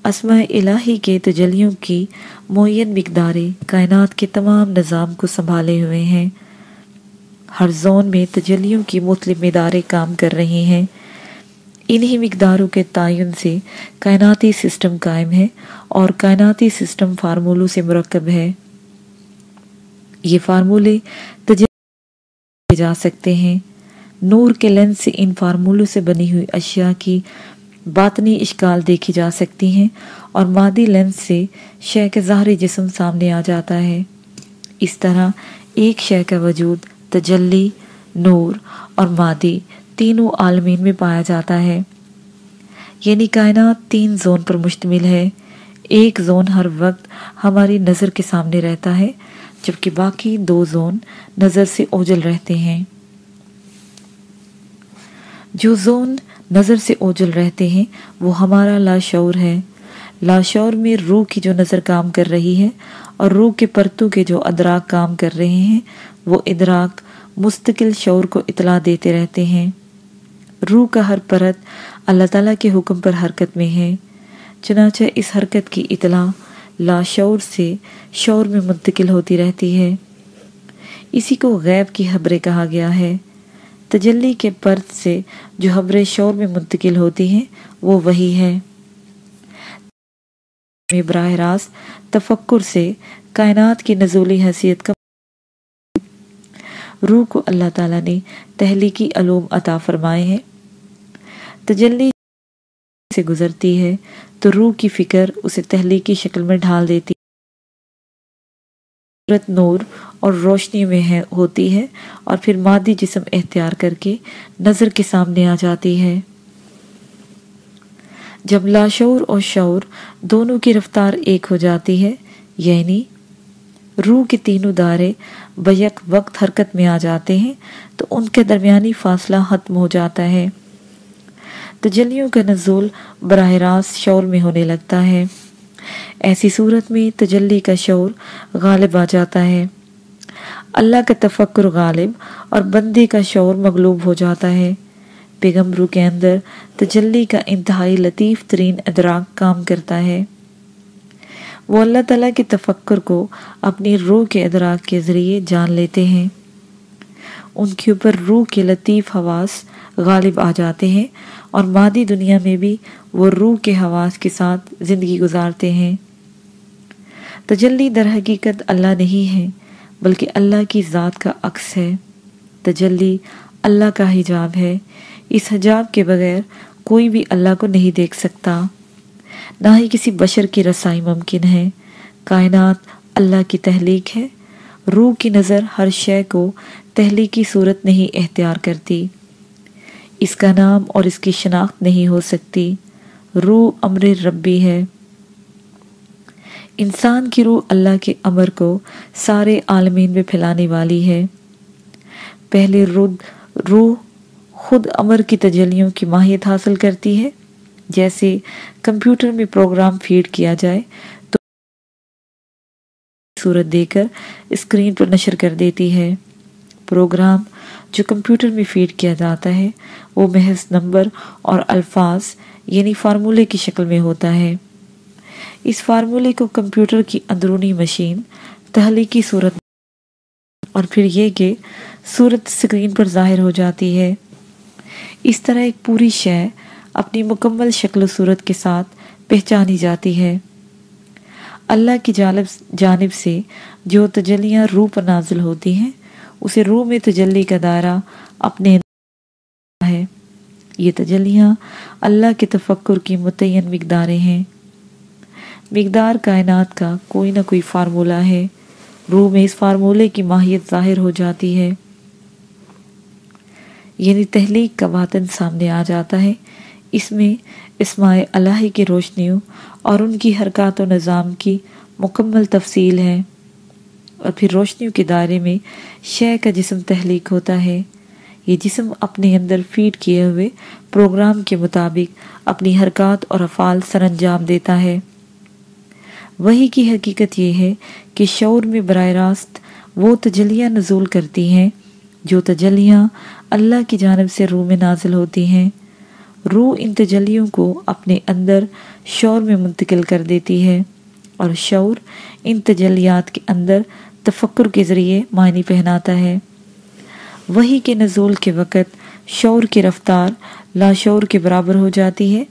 اسماء الہی کے تجلیوں کی معین مقداریں کائنات کے تمام نظام کو سنبھالے ہوئے ہیں۔ ہر زون میں تجلیوں کی مختلف مداریں کام کر رہی ہیں۔ انہی مقداروں کے تعین سے کائناتی سسٹم قائم ہے اور کائناتی سسٹم فارمولوں سے مرکب ہے۔ یہ فارمولے تجربے جا سکتے ہیں۔ نور کے لینس سے ان فارمولوں سے بنی ہوئی اشیاء کی باطنی اشکال دیکھی جا سکتی ہیں اور مادی لینس سے شے کے ظاہری جسم سامنے آ جاتا ہے۔ اس طرح ایک شے کا وجود تجلی، نور اور مادی تینوں عالمین میں پایا جاتا ہے۔ یعنی کائنات تین زون پر مشتمل ہے۔ ایک زون ہر وقت ہماری نظر کے سامنے رہتا ہے، جبکہ باقی دو زون نظر سے اوجل رہتے ہیں۔ جو زون نظر سے اوجل رہتے ہیں، وہ ہمارا لاشعور ہے۔ لاشعور میں روح کی جو نظر کام کر رہی ہے اور روح کے پرتو کے جو ادراک کام کر رہے ہیں، وہ ادراک مستقل شعور کو اطلاع دیتے رہتے ہیں۔ روح کا ہر پرت اللہ تعالیٰ کے حکم پر حرکت میں ہے۔ چنانچہ اس حرکت کی اطلاع لاشعور سے شعور میں منتقل ہوتی رہتی ہے۔ اسی کو غیب کی حبریں کہا گیا ہے۔ تجلی کے پرت سے جو حبریں شعور میں منتقل ہوتی ہیں، وہ وہی ہے براہ راست تفکر سے کائنات کی نزولی حیثیت کا روح کو اللہ تعالیٰ نے تحلیقی علوم عطا فرمائے ہیں۔ تجلی سے گزرتی ہے، تو روح کی فکر اسے تحلیقی شکل میں ڈھال دیتی صورت نور اور روشنی میں ہے، ہوتی ہے اور پھر مادی جسم اختیار کر کے نظر کے سامنے آ جاتی ہے۔ جب لاشعور اور شعور دونوں کی رفتار ایک ہو جاتی ہے یعنی روح کے تینوں دارے بیک وقت حرکت میں آ جاتے ہیں، تو ان کے درمیانی فاصلہ ختم ہو جاتا ہے۔ تجلیوں کا نزول براہ راست شعور میں ہونے لگتا ہے۔ ایسی صورت میں تجلی کا شعور غالب آ جاتا ہے۔ اللہ کا تفکر غالب اور بندے کا شعور مغلوب ہو جاتا ہے۔ پیغمبروں کے اندر تجلی کا انتہائی لطیف ترین ادراک کام کرتا ہے۔ وہ اللہ تعالیٰ کے تفکر کو اپنی روح کے ادراک کے ذریعے جان لیتے ہیں۔ ان کے اوپر روح کے لطیف حواس غالب آ جاتے ہیں اور مادی دنیا میں بھی وہ روح کے حواس کے ساتھ زندگی گزارتے ہیں۔ تجلی در حقیقت اللہ نہیں ہے، بلکہ اللہ کی ذات کا عکس ہے۔ تجلی اللہ کا حجاب ہے۔ اس حجاب کے بغیر کوئی بھی اللہ کو نہیں دیکھ سکتا۔ نہ ہی کسی بشر کی رسائی ممکن ہے۔ کائنات اللہ کی تحلیق ہے۔ روح کی نظر ہر شے کو تحلیقی صورت نہیں اختیار کرتی۔ اس کا نام اور اس کی شناخت نہیں ہو سکتی۔ روح امر ربی ہے۔ انسان کی روح اللہ کے امر کو سارے عالمین میں پھیلانے والی ہے۔ پہلے روح خود امر کی تجلیوں کی ماہیت حاصل کرتی ہے۔ جیسے کمپیوٹر میں پروگرام فیڈ کیا جائے تو صورت دے کر اسکرین پر نشر کر دیتی ہے۔ پروگرام جو کمپیوٹر میں فیڈ کیا جاتا ہے، وہ محض نمبر اور الفاظ یعنی فارمولے کی شکل میں ہوتا ہے۔ اس فارمولے کو کمپیوٹر کی اندرونی مشین، تحلیقی صورت اور پھر یہ کہ صورت سکرین پر ظاہر ہو جاتی ہے۔ اس طرح ایک پوری شے اپنی مکمل شکل و صورت کے ساتھ پہچانی جاتی ہے۔ اللہ کی جانب سے جو تجلیاں روح پر نازل ہوتی ہیں اسے روح میں تجلی کا دائرہ اپنے ہے۔ یہ تجلیاں اللہ کے تفکر کی متعین مقداریں ہیں۔ مقدار کائنات کا کوئی نہ کوئی فارمولہ ہے۔ روح میں اس فارمولے کی ماہیت ظاہر ہو جاتی ہے۔ یعنی تحلیق کا باطن سامنے آ جاتا ہے۔ اس میں اسماء الہی کی روشنیوں اور ان کی حرکات و نظام کی مکمل تفصیل ہے۔ اور پھر روشنیوں کے دائرے میں شے کا جسم تحلیق ہوتا ہے۔ یہ جسم اپنے اندر فیڈ کیے ہوئے پروگرام کے مطابق اپنی حرکات اور افعال سر انجام دیتا ہے۔ وہی کی حقیقت یہ ہے کہ شعور میں براہ راست وہ تجلیاں نزول کرتی ہیں جو تجلیاں اللہ کی جانب سے روح میں نازل ہوتی ہیں۔ روح ان تجلیوں کو اپنے اندر شعور میں منتقل کر دیتی ہے اور شعور ان تجلیات کے اندر تفکر کے ذریعے معنی پہناتا ہے۔ وہی کے نزول کے وقت شعور کی رفتار لاشعور کے برابر ہو جاتی ہے،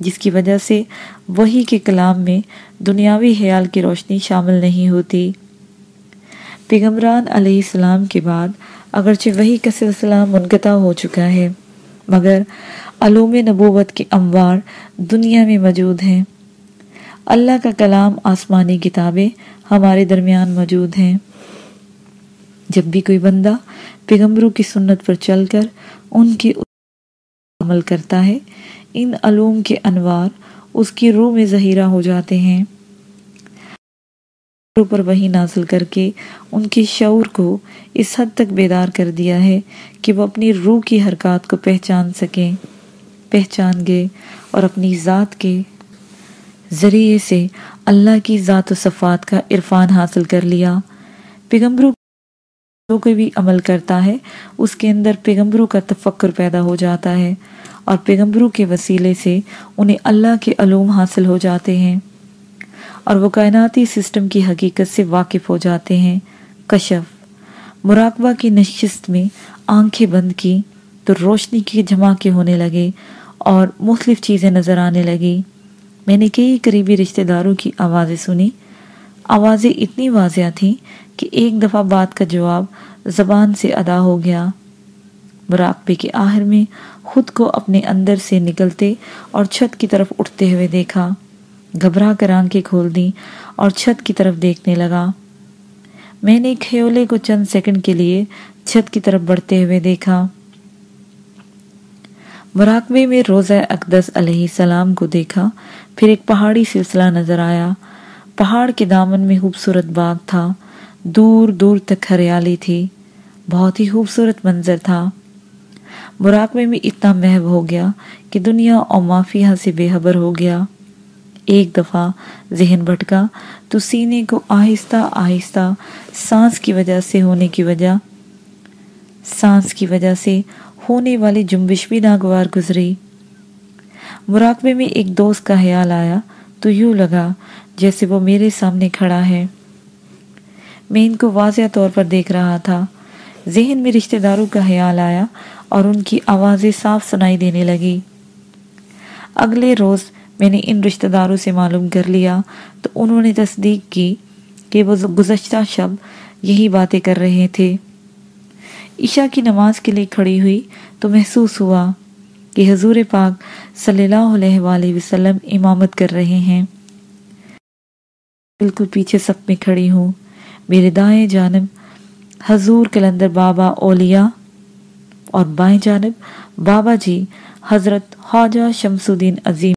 جس کی وجہ سے وہی کے کلام میں دنیاوی خیال کی روشنی شامل نہیں ہوتی۔ پیغمبران علیہ السلام کے بعد اگرچہ وہی کا سلسلہ منقطع ہو چکا ہے، مگر علوم نبوت کے اموار دنیا میں موجود ہیں۔ اللہ کا کلام آسمانی کتابیں ہمارے درمیان موجود ہیں۔ جب بھی کوئی بندہ پیغمبروں کی سنت پر چل کر ان کی عمل کرتا ہے، ان علوم کے انوار اس کی روح میں ظہیرہ ہو جاتے ہیں۔ پر وہی نازل کر کے ان کے شعور کو اس حد تک بیدار کر دیا ہے کہ وہ اپنی روح کی حرکات کو پہچان سکیں، پہچان گئے اور اپنی ذات کے ذریعے سے اللہ کی ذات و صفات کا عرفان حاصل کر لیا۔ پیغمبروں جو کوئی بھی عمل کرتا ہے، اس کے اندر پیغمبروں کا تفکر پیدا ہو جاتا ہے اور پیغمبروں کے وسیلے سے انہیں اللہ کے علوم حاصل ہو جاتے ہیں اور وہ کائناتی سسٹم کی حقیقت سے واقف ہو جاتے ہیں۔ کشف۔ مراقبہ کی نشست میں آنکھیں بند کی تو روشنی کے جھماکے ہونے لگے اور مختلف چیزیں نظر آنے لگی میں نے کئی قریبی رشتہ داروں کی آوازیں سنی آوازیں اتنی واضح تھیں کہ ایک دفعہ بات کا جواب زبان سے ادا ہو گیا۔ مراقبے کے آخر میں خود کو اپنے اندر سے نکلتے اور چھت کی طرف اٹھتے ہوئے دیکھا۔ گھبرا کر آنکھیں کھول دی اور چھت کی طرف دیکھنے لگا۔ میں نے کھیولے کو چند سیکنڈ کے لیے چھت کی طرف بڑھتے ہوئے دیکھا۔ مراقبے میں روزہ اقدس علیہ السلام کو دیکھا، پھر ایک پہاڑی سلسلہ نظر آیا۔ پہاڑ کے دامن میں خوبصورت باغ تھا۔ دور دور تک ہریالی تھی۔ بہت ہی خوبصورت منظر تھا۔ مراقبے میں اتنا محب ہو گیا کہ دنیا اور مافیہ سے بے ہو گیا۔ ایک دفعہ ذہن بھٹکا تو سینے کو آہستہ آہستہ سانس کی وجہ سے ہونے کی وجہ سانس کی وجہ سے ہونے والی جنبش بھی ناگوار گزری۔ مراقبے میں ایک دوست کا خیال آیا، تو یوں لگا جیسے وہ میرے سامنے کھڑا ہے۔ میں ان کو واضح طور پر دیکھ رہا تھا۔ ذہن میں رشتہ داروں کا خیال آیا اور ان کی آوازیں صاف سنائی دینے لگی۔ اگلے روز میں نے ان رشتہ داروں سے معلوم کر لیا، تو انہوں نے تصدیق کی کہ وہ گزشتہ شب یہی باتیں کر رہے تھے۔ عشاء کی نماز کے لیے کھڑی ہوئی تو محسوس ہوا کہ حضور پاک صلی اللہ علیہ وآلہ وسلم امامت کر رہے ہیں۔ بالکل پیچھے سب میں کھڑی ہوں۔ میرے دائیں جانب حضور کلندر بابا اولیاء اور بائیں جانب بابا جی حضرت خواجہ شمس الدین عظیم۔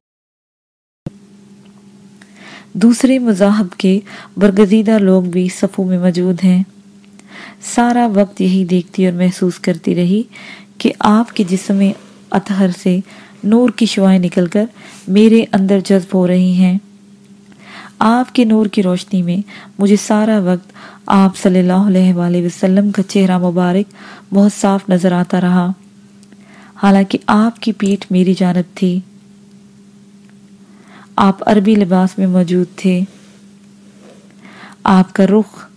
دوسرے مذاہب کے برگزیدہ لوگ بھی صفوں میں موجود ہیں۔ سارا وقت یہی دیکھتی اور محسوس کرتی رہی کہ آپ کے جسم اطہر سے نور کی شوائیں نکل کر میرے اندر جذب ہو رہی ہیں۔ آپ کے نور کی روشنی میں مجھے سارا وقت آپ صلی اللہ علیہ وآلہ وسلم کا چہرہ مبارک بہت صاف نظر آتا رہا۔ حالانکہ آپ کی پیٹھ میری جانب تھی۔ آپ عربی لباس میں موجود تھے۔ آپ کا رخ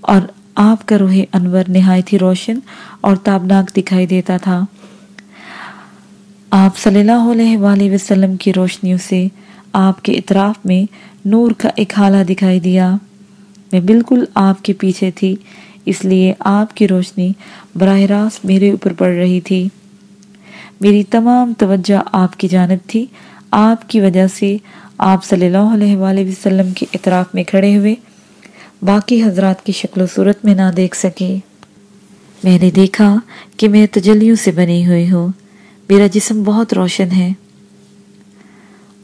اور آپ کا روح انور نہایت ہی روشن اور تابناک دکھائی دیتا تھا۔ آپ صلی اللہ علیہ وآلہ وسلم کی روشنیوں سے آپ کے اطراف میں نور کا ایک حالہ دکھائی دیا۔ میں بالکل آپ کے پیچھے تھی، اس لیے آپ کی روشنی براہ راست میرے اوپر پڑ رہی تھی۔ میری تمام توجہ آپ کی جانب تھی۔ آپ کی وجہ سے آپ صلی اللہ علیہ وآلہ وسلم کے اطراف میں کھڑے ہوئے باقی حضرات کی شکل و صورت میں نہ دیکھ سکے۔ میں نے دیکھا کہ میں تجلیوں سے بنی ہوئی ہوں۔ میرا جسم بہت روشن ہے۔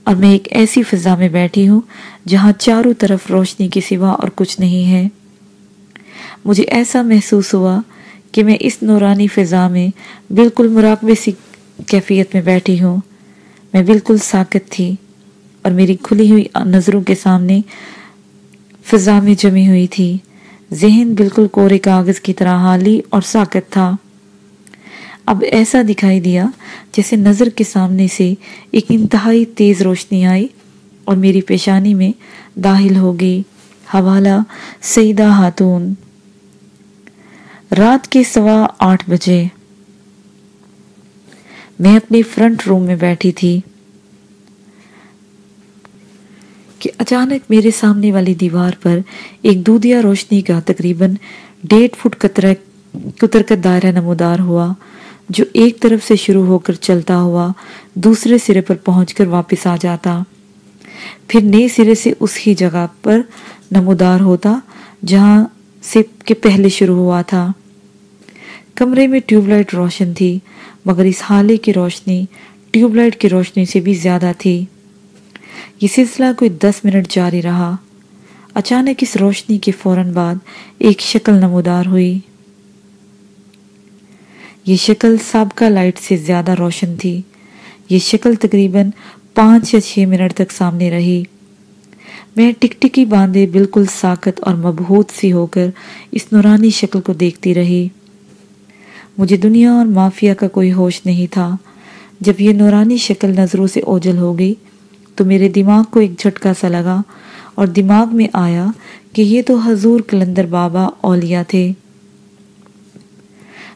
اور میں ایک ایسی فضا میں بیٹھی ہوں جہاں چاروں طرف روشنی کے سوا اور کچھ نہیں ہے۔ مجھے ایسا محسوس ہوا کہ میں اس نورانی فضا میں بالکل مراقبے سی کیفیت میں بیٹھی ہوں۔ میں بالکل ساکت تھی اور میری کھلی ہوئی نظروں کے سامنے فضا میں جمی ہوئی تھی۔ ذہن بالکل کورے کاغذ کی طرح حالی اور ساکت تھا۔ اب ایسا دکھائی دیا جیسے نظر کے سامنے سے ایک انتہائی تیز روشنی آئی اور میری پیشانی میں داخل ہو گئی۔ حوالہ، سیدہ ہاتون رات کے سوا آٹھ بجے۔ میں اپنی فرنٹ روم میں بیٹھی تھی۔ کہ اچانک میرے سامنے والی دیوار پر ایک دودیا روشنی کا تقریباً ڈیڑھ فٹ کتر کا دائرہ نمودار ہوا، جو ایک طرف سے شروع ہو کر چلتا ہوا دوسرے سرے پر پہنچ کر واپس آ جاتا۔ پھر نئے سرے سے اس ہی جگہ پر نمودار ہوتا، جہاں سے کے پہلے شروع ہوا تھا۔ کمرے میں ٹیوب لائٹ روشن تھی، مگر اس حالے کی روشنی ٹیوب لائٹ کی روشنی سے بھی زیادہ تھی۔ یہ سلسلہ کوئی دس منٹ جاری رہا۔ اچانک اس روشنی کے فوراً بعد ایک شکل نمودار ہوئی۔ یہ شکل سابقہ لائٹ سے زیادہ روشن تھی۔ یہ شکل تقریباً پانچ یا چھ منٹ تک سامنے رہی۔ میں ٹک ٹکی باندھے بالکل ساکت اور مبہوت سی ہو کر اس نورانی شکل کو دیکھتی رہی۔ مجھے دنیا اور مافیا کا کوئی ہوش نہیں تھا۔ جب یہ نورانی شکل نظروں سے اوجل ہو گئی تو میرے دماغ کو ایک جھٹکا سا لگا اور دماغ میں آیا کہ یہ تو حضور کلندر بابا اولیاء تھے۔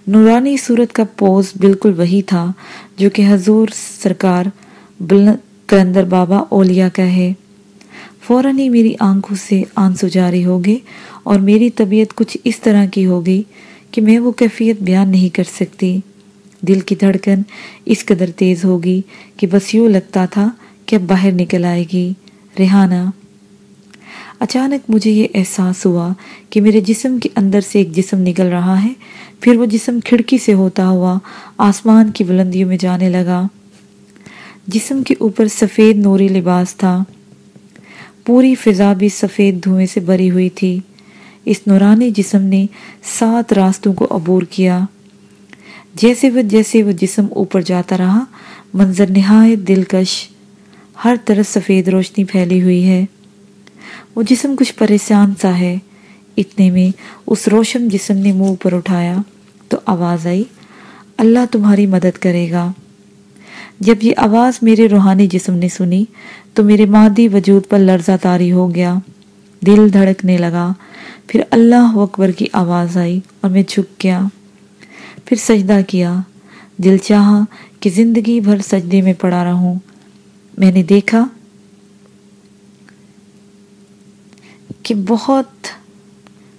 نورانی صورت کا پوز بالکل وہی تھا جو کہ حضور سرکار کلندر بابا اولیاء کا ہے۔ فوراً ہی میری آنکھوں سے آنسو جاری ہو گئے اور میری طبیعت کچھ اس طرح کی ہو گئی کہ میں وہ کیفیت بیان نہیں کر سکتی۔ دل کی دھڑکن اس قدر تیز ہوگی کہ بس یوں لگتا تھا کہ اب باہر نکل آئے گی۔ ریحانہ، اچانک مجھے یہ احساس ہوا کہ میرے جسم کے اندر سے ایک جسم نکل رہا ہے۔ پھر وہ جسم کھڑکی سے ہوتا ہوا آسمان کی بلندیوں میں جانے لگا۔ جسم کے اوپر سفید نوری لباس تھا۔ پوری فضا بھی سفید دھوئیں سے بری ہوئی تھی۔ اس نورانی جسم نے سات راستوں کو عبور کیا۔ جیسے وہ جیسے وہ جسم اوپر جاتا رہا، منظر نہایت دلکش ہر طرف سفید روشنی پھیلی ہوئی ہے۔ وہ جسم کچھ پریشان سا ہے۔ اتنے میں اس روشن جسم نے منہ پر اٹھایا تو آواز آئی، اللہ تمہاری مدد کرے گا۔ جب یہ آواز میرے روحانی جسم نے سنی تو میرے مادی وجود پر لرزہ تاری ہو گیا۔ دل دھڑکنے لگا۔ پھر اللہ اکبر کی آواز آئی اور میں جھک گیا۔ پھر سجدہ کیا۔ دل چاہا کہ زندگی بھر سجدے میں پڑا رہوں۔ میں نے دیکھا کہ بہت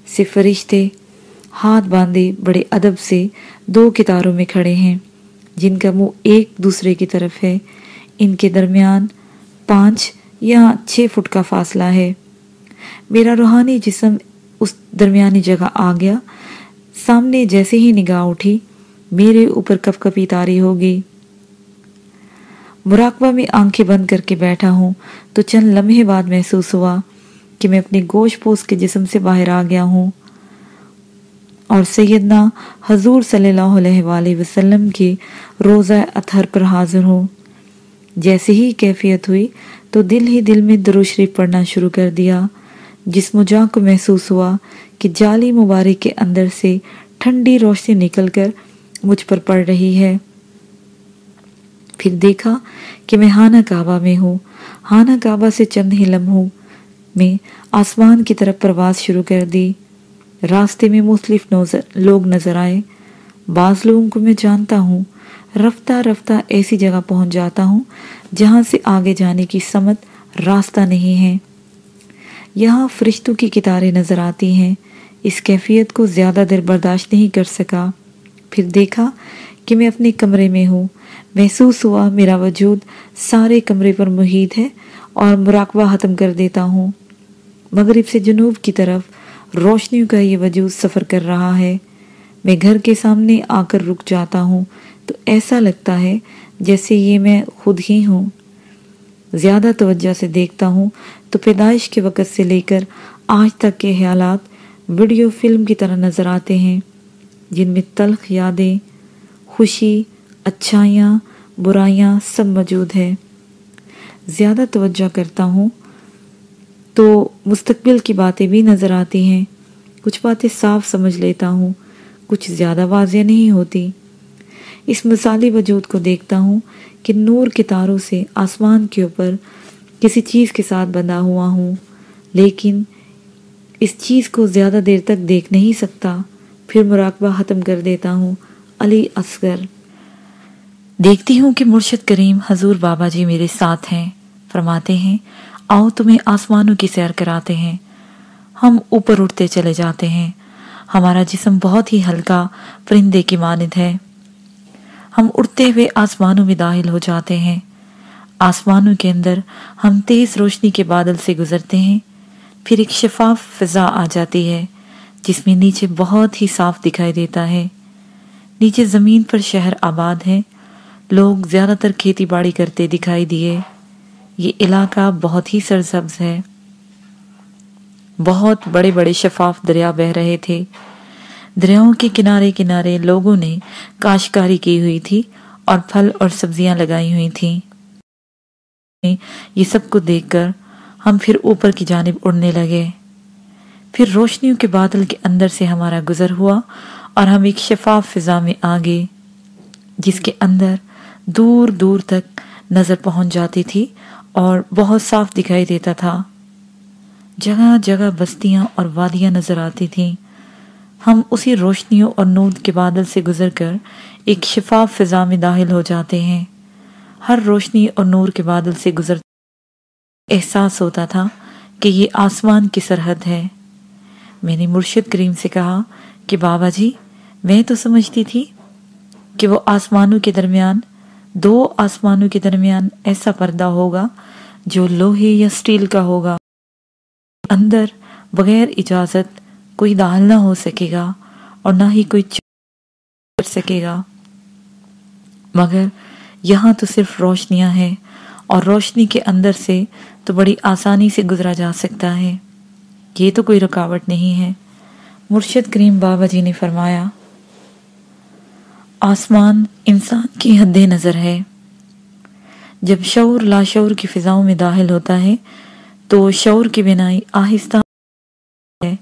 سے فرشتے ہاتھ باندھے بڑے ادب سے دو کتاروں میں کھڑے ہیں، جن کا منہ ایک دوسرے کی طرف ہے۔ ان کے درمیان پانچ یا چھ فٹ کا فاصلہ ہے۔ میرا روحانی جسم اس درمیانی جگہ آ گیا۔ سامنے جیسے ہی نگاہ اٹھی، میرے اوپر کپ کپی تاری ہوگی۔ مراقبہ میں آنکھیں بند کر کے بیٹھا ہوں تو چند لمحے بعد محسوس ہوا کہ میں اپنے گوشت پوس کے جسم سے باہر آ گیا ہوں اور سیدنا حضور صلی اللہ علیہ وآلہ وسلم کے روزہ اتھر پر حاضر ہوں۔ جیسے ہی کیفیت ہوئی تو دل ہی دل میں شریف پڑھنا شروع کر دیا، جس مجا کو محسوس ہوا کہ جالی مبارک کے اندر سے ٹھنڈی روشنی نکل کر مجھ پر پڑ رہی ہے۔ پھر دیکھا کہ میں ہانہ کعبہ میں ہوں۔ ہانہ کعبہ سے چند ہی لمحوں میں آسمان کی طرف پرواز شروع کر دی۔ راستے میں مختلف لوگ نظر آئے۔ بعض لوگوں کو میں جانتا ہوں۔ رفتہ رفتہ ایسی جگہ پہنچ جاتا ہوں جہاں سے آگے جانے کی سمت راستہ نہیں ہے۔ یہاں فرشتوں کی کتاریں نظر آتی ہیں۔ اس کیفیت کو زیادہ دیر برداشت نہیں کر سکا۔ پھر دیکھا کہ میں اپنے کمرے میں ہوں۔ محسوس ہوا میرا وجود سارے کمرے پر محیط ہے اور مراقبہ ختم کر دیتا ہوں۔ مغرب سے جنوب کی طرف روشنیوں کا یہ وجود سفر کر رہا ہے۔ میں گھر کے سامنے آ کر رک جاتا ہوں تو ایسا لگتا ہے جیسے یہ میں خود ہی ہوں۔ زیادہ توجہ سے دیکھتا ہوں تو پیدائش کے وقت سے لے کر آج تک کے خیالات ویڈیو فلم کی طرح نظر آتے ہیں، جن میں تلخ یادیں خوشی، اچھائیاں، برائیاں سب موجود ہے زیادہ توجہ کرتا ہوں تو مستقبل کی باتیں بھی نظر آتی ہیں۔ کچھ باتیں صاف سمجھ لیتا ہوں، کچھ زیادہ واضح نہیں ہوتی۔ اس مثالی وجود کو دیکھتا ہوں کہ نور کے تاروں سے آسمان کے اوپر کسی چیز کے ساتھ بندھا ہوا ہوں، لیکن اس چیز کو زیادہ دیر تک دیکھ نہیں سکتا۔ پھر مراقبہ ختم کر دیتا ہوں۔ علی اصغر۔ دیکھتی ہوں کہ مرشد کریم حضور بابا جی میرے ساتھ ہیں۔ فرماتے ہیں، آؤ تمہیں آسمانوں کی سیر کراتے ہیں۔ ہم اوپر اٹھتے چلے جاتے ہیں۔ ہمارا جسم بہت ہی ہلکا، پرندے کی مانند ہے۔ ہم اڑتے ہوئے آسمانوں میں داخل ہو جاتے ہیں۔ آسمانوں کے اندر ہم تیز روشنی کے بادل سے گزرتے ہیں۔ پھر ایک شفاف فضا آ جاتی ہے، جس میں نیچے بہت ہی صاف دکھائی دیتا ہے۔ نیچے زمین پر شہر آباد ہیں۔ لوگ زیادہ تر کھیتی باڑی کرتے دکھائی دیے۔ یہ علاقہ بہت ہی سرسبز ہے۔ بہت بڑے بڑے شفاف دریا بہ رہے تھے۔ دریاؤں کے کنارے کنارے لوگوں نے کاشکاری کی ہوئی تھی اور پھل اور سبزیاں لگائی ہوئی تھیں۔ یہ سب کو دیکھ کر ہم پھر اوپر کی جانب اڑنے لگے۔ پھر روشنیوں کے بادل کے اندر سے ہمارا گزر ہوا۔ اور ہم ایک شفاف فضا میں آگے، جس کے اندر دور دور تک نظر پہنچ جاتی تھی اور بہت صاف دکھائی دیتا تھا۔ جگہ جگہ بستیاں اور وادیاں نظر آتی تھیں۔ ہم اسی روشنیوں اور نود کے بادل سے گزر کر ایک شفاف فضا میں داخل ہو جاتے ہیں۔ ہر روشنی اور نور کے بادل سے گزر احساس ہوتا تھا کہ یہ آسمان کی سرحد ہے۔ میں نے مرشد کریم سے کہا کہ بابا جی میں تو سمجھتی تھی کہ وہ آسمانوں کے درمیان، دو آسمانوں کے درمیان ایسا پردہ ہوگا جو لوہے یا سٹیل کا ہوگا۔ اندر بغیر اجازت کوئی داخل نہ ہو سکے گا اور نہ ہی کوئی کر سکے گا۔ مگر یہاں تو صرف روشنیاں ہیں اور روشنی کے اندر سے تو بڑی آسانی سے گزرا جا سکتا ہے۔ یہ تو کوئی رکاوٹ نہیں ہے۔ مرشد کریم بابا جی نے فرمایا آسمان انسان کی حد نظر ہے۔ جب شعور لاشعور کی فضاؤں میں داخل ہوتا ہے، تو شعور کی بنائی آہستہ ہے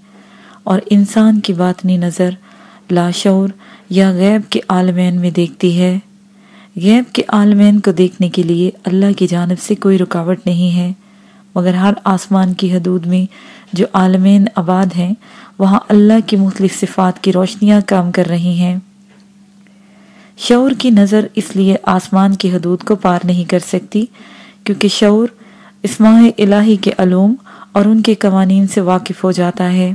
اور انسان کی باطنی نظر لاشعور یا غیب کے عالمین میں دیکھتی ہے۔ غیب کے عالمین کو دیکھنے کے لیے اللہ کی جانب سے کوئی رکاوٹ نہیں ہے۔ مگر ہر آسمان کی حدود میں جو عالمین آباد ہیں، وہاں اللہ کی مختلف صفات کی روشنیاں کام کر رہی ہیں۔ شعور کی نظر اس لیے آسمان کی حدود کو پار نہیں کر سکتی، کیونکہ شعور اسماع الہی کے علوم اور ان کے قوانین سے واقف ہو جاتا ہے۔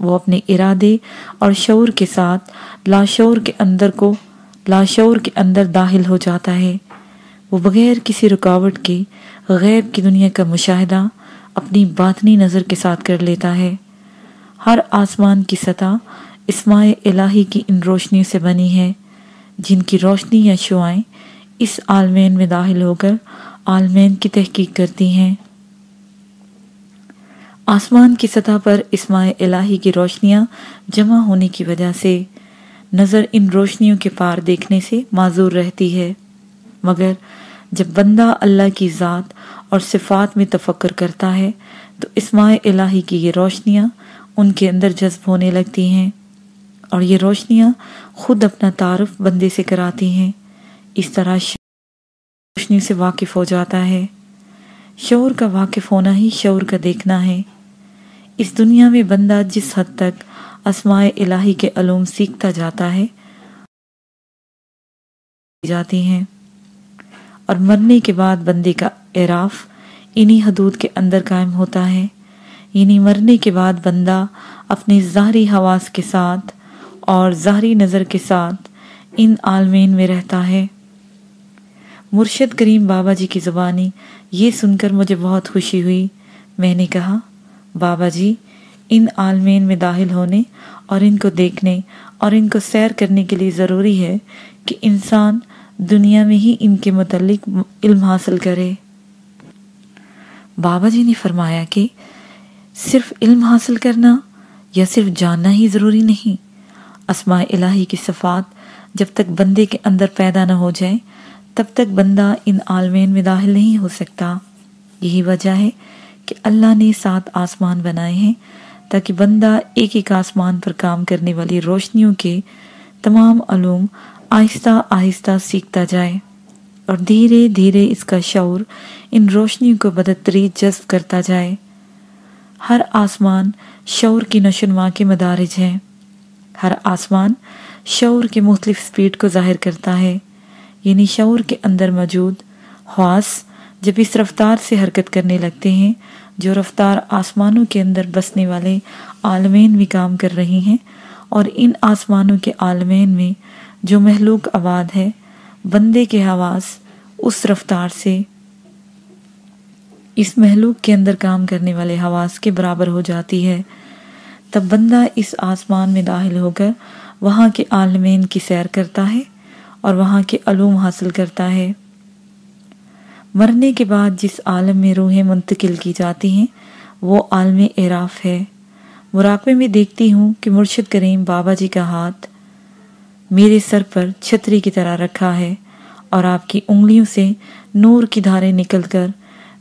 وہ اپنے ارادے اور شعور کے ساتھ لاشعور کے اندر کو لاشعور کے اندر داخل ہو جاتا ہے۔ وہ بغیر کسی رکاوٹ کے غیب کی دنیا کا مشاہدہ اپنی باطنی نظر کے ساتھ کر لیتا ہے۔ ہر آسمان کی سطح اسماع الہی کی ان روشنیوں سے بنی ہے۔ جن کی روشنی یا شعائیں اس عالمین میں داخل ہو کر عالمین کی تحقیق کرتی ہیں۔ آسمان کی سطح پر اسماع الہی کی روشنیاں جمع ہونے کی وجہ سے نظر ان روشنیوں کے پار دیکھنے سے معذور رہتی ہے۔ مگر جب بندہ اللہ کی ذات اور صفات میں تفکر کرتا ہے، تو اسماع الہی کی یہ روشنیاں ان کے اندر جذب ہونے لگتی ہیں۔ اور یہ روشنیاں خود اپنا تعارف بندے سے کراتی ہیں۔ اس طرح روشنی سے واقف ہو جاتا ہے۔ شعور کا واقف ہونا ہی شعور کا دیکھنا ہے۔ اس دنیا میں بندہ جس حد تک اسماء الہی کے علوم سیکھتا جاتا ہے، جاتی ہیں۔ اور مرنے کے بعد بندے کا اعراف انہی حدود کے اندر قائم ہوتا ہے۔ یعنی مرنے کے بعد بندہ اپنی ظاہری حواس کے ساتھ اور ظاہری نظر کے ساتھ ان عالمین میں رہتا ہے۔ مرشد کریم بابا جی کی زبانی یہ سن کر مجھے بہت خوشی ہوئی۔ میں نے کہا، بابا جی ان عالمین میں داخل ہونے اور ان کو دیکھنے اور ان کو سیر کرنے کے لیے ضروری ہے کہ انسان دنیا میں ہی ان کے متعلق علم حاصل کرے۔ بابا جی نے فرمایا کہ صرف علم حاصل کرنا یا صرف جاننا ہی ضروری نہیں اسماء الہی کی صفات جب تک بندے کے اندر پیدا نہ ہو جائے تب تک بندہ ان عالمین میں داخل نہیں ہو سکتا۔ یہی وجہ ہے کہ اللہ نے سات آسمان بنائے ہیں تاکہ بندہ ایک ایک آسمان پر کام کرنے والی روشنیوں کے تمام علوم آہستہ آہستہ سیکھتا جائے اور دھیرے دھیرے اس کا شعور ان روشنیوں کو بدتری جذب کرتا جائے۔ ہر آسمان شعور کی نشنما کے مدارج ہیں۔ ہر آسمان شعور کے مختلف سپیڈ کو ظاہر کرتا ہے۔ یعنی شعور کے اندر موجود خواص جب اس رفتار سے حرکت کرنے لگتے ہیں، جو رفتار آسمانوں کے اندر بسنے والے عالمین بھی کام کر رہی ہیں، اور ان آسمانوں کے عالمین میں جو محلوق آباد ہے، بندے کے حواس اس رفتار سے اس محلوق کے اندر کام کرنے والے حواس کے برابر ہو جاتی ہے۔ تب بندہ اس آسمان میں داخل ہو کر وہاں کے عالمین کی سیر کرتا ہے اور وہاں کے علوم حاصل کرتا ہے۔ مرنے کے بعد جس عالم میں روحیں منتقل کی جاتی ہیں، وہ عالم اعراف ہے۔ مراقبے میں دیکھتی ہوں کہ مرشد کریم بابا جی کا ہاتھ میرے سر پر چھتری کی طرح رکھا ہے اور آپ کی انگلیوں سے نور کی دھاریں نکل کر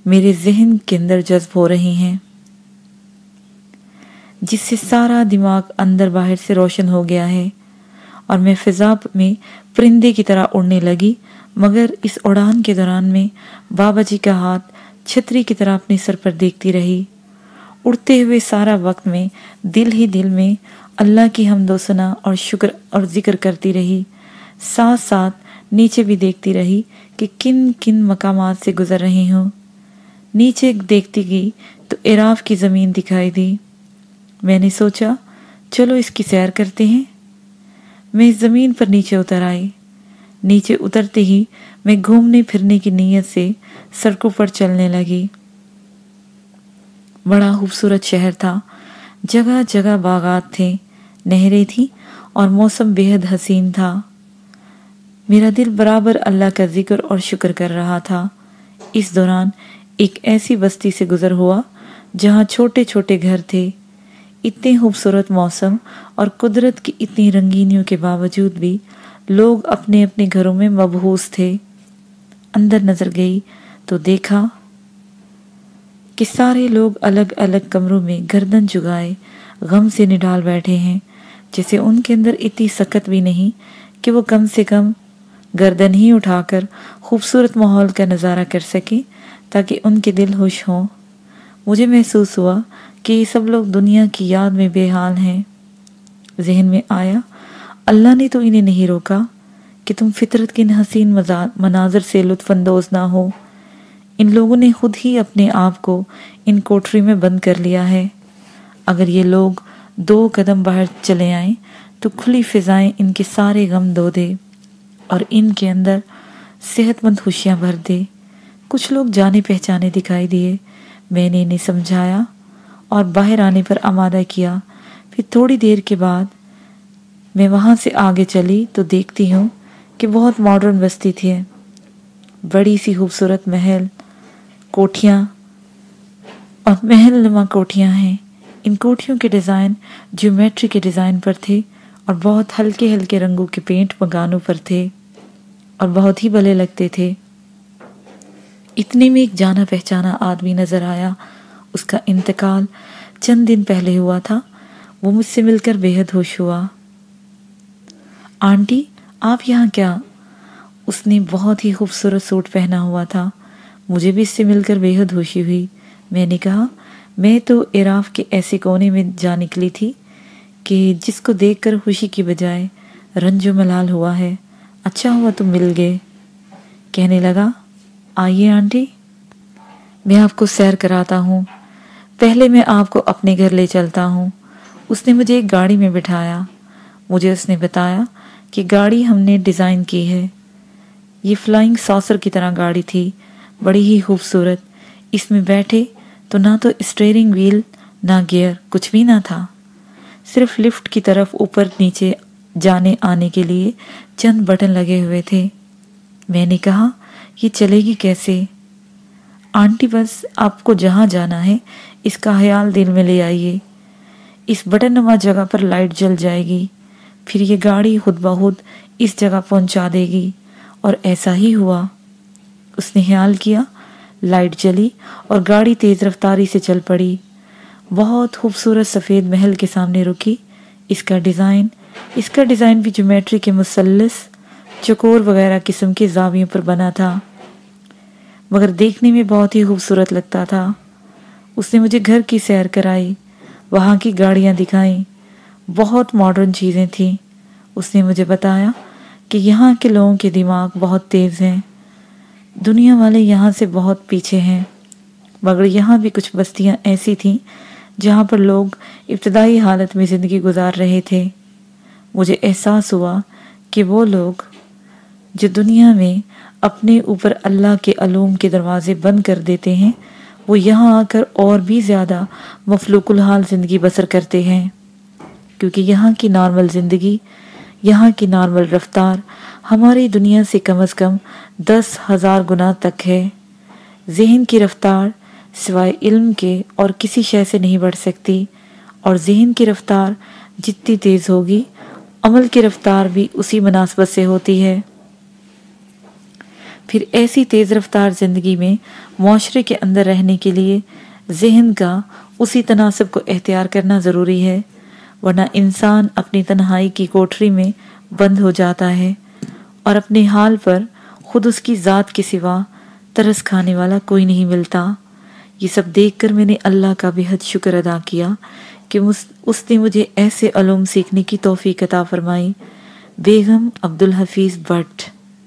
میرے ذہن کے اندر جذب ہو رہی ہیں۔ جس سے سارا دماغ اندر باہر سے روشن ہو گیا ہے اور میں فضا میں پرندے کی طرح اڑنے لگی، مگر اس اڑان کے دوران میں بابا جی کا ہاتھ چھتری کی طرح اپنے سر پر دیکھتی رہی۔ اڑتے ہوئے سارا وقت میں دل ہی دل میں اللہ کی حمد و ثنا اور شکر اور ذکر کرتی رہی۔ ساتھ ساتھ نیچے بھی دیکھتی رہی کہ کن کن مقامات سے گزر رہی ہوں۔ نیچے دیکھتی گئی تو عراف کی زمین دکھائی دی۔ میں نے سوچا، چلو اس کی سیر کرتے ہیں۔ میں اس زمین پر نیچے اتر آئی۔ نیچے اترتے ہی میں گھومنے پھرنے کی نیت سے سڑکوں پر چلنے لگی۔ بڑا خوبصورت شہر تھا۔ جگہ جگہ باغات تھے، نہریں تھیں اور موسم بے حد حسین تھا۔ میرا دل برابر اللہ کا ذکر اور شکر کر رہا تھا۔ اس دوران ایک ایسی بستی سے گزر ہوا جہاں چھوٹے چھوٹے گھر تھے۔ اتنے خوبصورت موسم اور قدرت کی اتنی رنگینیوں کے باوجود بھی لوگ اپنے اپنے گھروں میں مبہوس تھے۔ اندر نظر گئی تو دیکھا کہ سارے لوگ الگ الگ کمروں میں گردن جگائے غم سے نڈال بیٹھے ہیں، جیسے ان کے اندر اتنی سکت بھی نہیں کہ وہ کم سے کم گردن ہی اٹھا کر خوبصورت ماحول کا نظارہ کر سکیں تاکہ ان کے دل خوش ہوں۔ مجھے محسوس ہوا کہ یہ سب لوگ دنیا کی یاد میں بے حال ہیں۔ ذہن میں آیا، اللہ نے تو انہیں نہیں روکا کہ تم فطرت کے حسین مناظر سے لطف اندوز نہ ہو۔ ان لوگوں نے خود ہی اپنے آپ کو ان کوٹری میں بند کر لیا ہے۔ اگر یہ لوگ دو قدم باہر چلے آئیں، تو کھلی فضائیں ان کے سارے غم دو دے اور ان کے اندر صحت مند خوشیاں بھر دے۔ کچھ لوگ جانے پہچانے دکھائی دیے، میں نے انہیں سمجھایا۔ اور باہر آنے پر آمادہ کیا۔ پھر تھوڑی دیر کے بعد میں وہاں سے آگے چلی تو دیکھتی ہوں کہ بہت ماڈرن بستی تھی۔ بڑی سی خوبصورت محل، کوٹھیاں، اور محل نما کوٹھیاں ہیں۔ ان کوٹھیوں کے ڈیزائن جیومیٹری کے ڈیزائن پر تھے اور بہت ہلکے ہلکے رنگوں کے پینٹ مکانوں پر تھے اور بہت ہی بلے لگتے تھے۔ اتنے میں ایک جانا پہچانا آدمی نظر آیا۔ اس کا انتقال چند دن پہلے ہوا تھا۔ وہ مجھ سے مل کر بے حد ہوش ہوا۔ آنٹی، آپ یہاں کیا؟ اس نے بہت ہی خوبصورت سوٹ پہنا ہوا تھا۔ مجھے بھی اس سے مل کر بے حد ہوشی ہوئی۔ میں نے کہا، میں تو عراف کے ایسے کونے میں جا نکلی تھی کہ جس کو دیکھ کر خوشی کی بجائے رنج و ملال ہوا ہے۔ اچھا ہوا تم مل گئے۔ کہنے لگا، آئیے آنٹی۔ میں آپ کو سیر کراتا ہوں۔ پہلے میں آپ کو اپنے گھر لے چلتا ہوں۔ اس نے مجھے ایک گاڑی میں بٹھایا۔ مجھے اس نے بتایا کہ گاڑی ہم نے ڈیزائن کی ہے۔ یہ فلائنگ ساسر کی طرح گاڑی تھی۔ بڑی ہی خوبصورت۔ اس میں بیٹھے تو نہ تو اسٹیئرنگ ویل نہ گیئر کچھ بھی نہ تھا۔ صرف لفٹ کی طرف اوپر نیچے جانے آنے کے لیے چند بٹن لگے ہوئے تھے۔ میں نے کہا، یہ چلے گی کیسے؟ آنٹی، بس آپ کو جہاں جانا ہے اس کا خیال دل میں لے آئیے۔ اس بٹن نما جگہ پر لائٹ جل جائے گی۔ پھر یہ گاڑی خود بخود اس جگہ پہنچا دے گی۔ اور ایسا ہی ہوا۔ اس نے خیال کیا، لائٹ جلی اور گاڑی تیز رفتاری سے چل پڑی۔ بہت خوبصورت سفید محل کے سامنے رکی۔ اس کا ڈیزائن، اس کا ڈیزائن بھی جومیٹری کے مسلس چکور وغیرہ قسم کے زاویوں پر بنا تھا۔ مگر دیکھنے میں بہت ہی خوبصورت لگتا تھا۔ اس نے مجھے گھر کی سیر کرائی، وہاں کی گاڑیاں دکھائیں۔ بہت ماڈرن چیزیں تھیں۔ اس نے مجھے بتایا کہ یہاں کے لوگوں کے دماغ بہت تیز ہیں۔ دنیا والے یہاں سے بہت پیچھے ہیں۔ مگر یہاں بھی کچھ بستیاں ایسی تھیں جہاں پر لوگ ابتدائی حالت میں زندگی گزار رہے تھے۔ مجھے احساس ہوا کہ وہ لوگ جو دنیا میں اپنے اوپر اللہ کے علوم کے دروازے بند کر دیتے ہیں وہ یہاں آ کر اور بھی زیادہ مفلوق الحال زندگی بسر کرتے ہیں۔ کیونکہ یہاں کی نارمل زندگی، یہاں کی نارمل رفتار ہماری دنیا سے کم از کم دس ہزار گنا تک ہے۔ ذہن کی رفتار سوائے علم کے اور کسی شے سے نہیں بڑھ سکتی۔ اور ذہن کی رفتار جتنی تیز ہوگی، عمل کی رفتار بھی اسی مناسبت سے ہوتی ہے۔ پھر ایسی تیز رفتار زندگی میں معاشرے کے اندر رہنے کے لیے ذہن کا اسی تناسب کو اختیار کرنا ضروری ہے، ورنہ انسان اپنی تنہائی کی کوٹری میں بند ہو جاتا ہے اور اپنے حال پر خود اس کی ذات کے سوا ترس کھانے والا کوئی نہیں ملتا۔ یہ سب دیکھ کر میں نے اللہ کا بہت شکر ادا کیا کہ اس نے مجھے ایسے علوم سیکھنے کی توفیق عطا فرمائی۔ بیگم عبدالحفیظ بٹ۔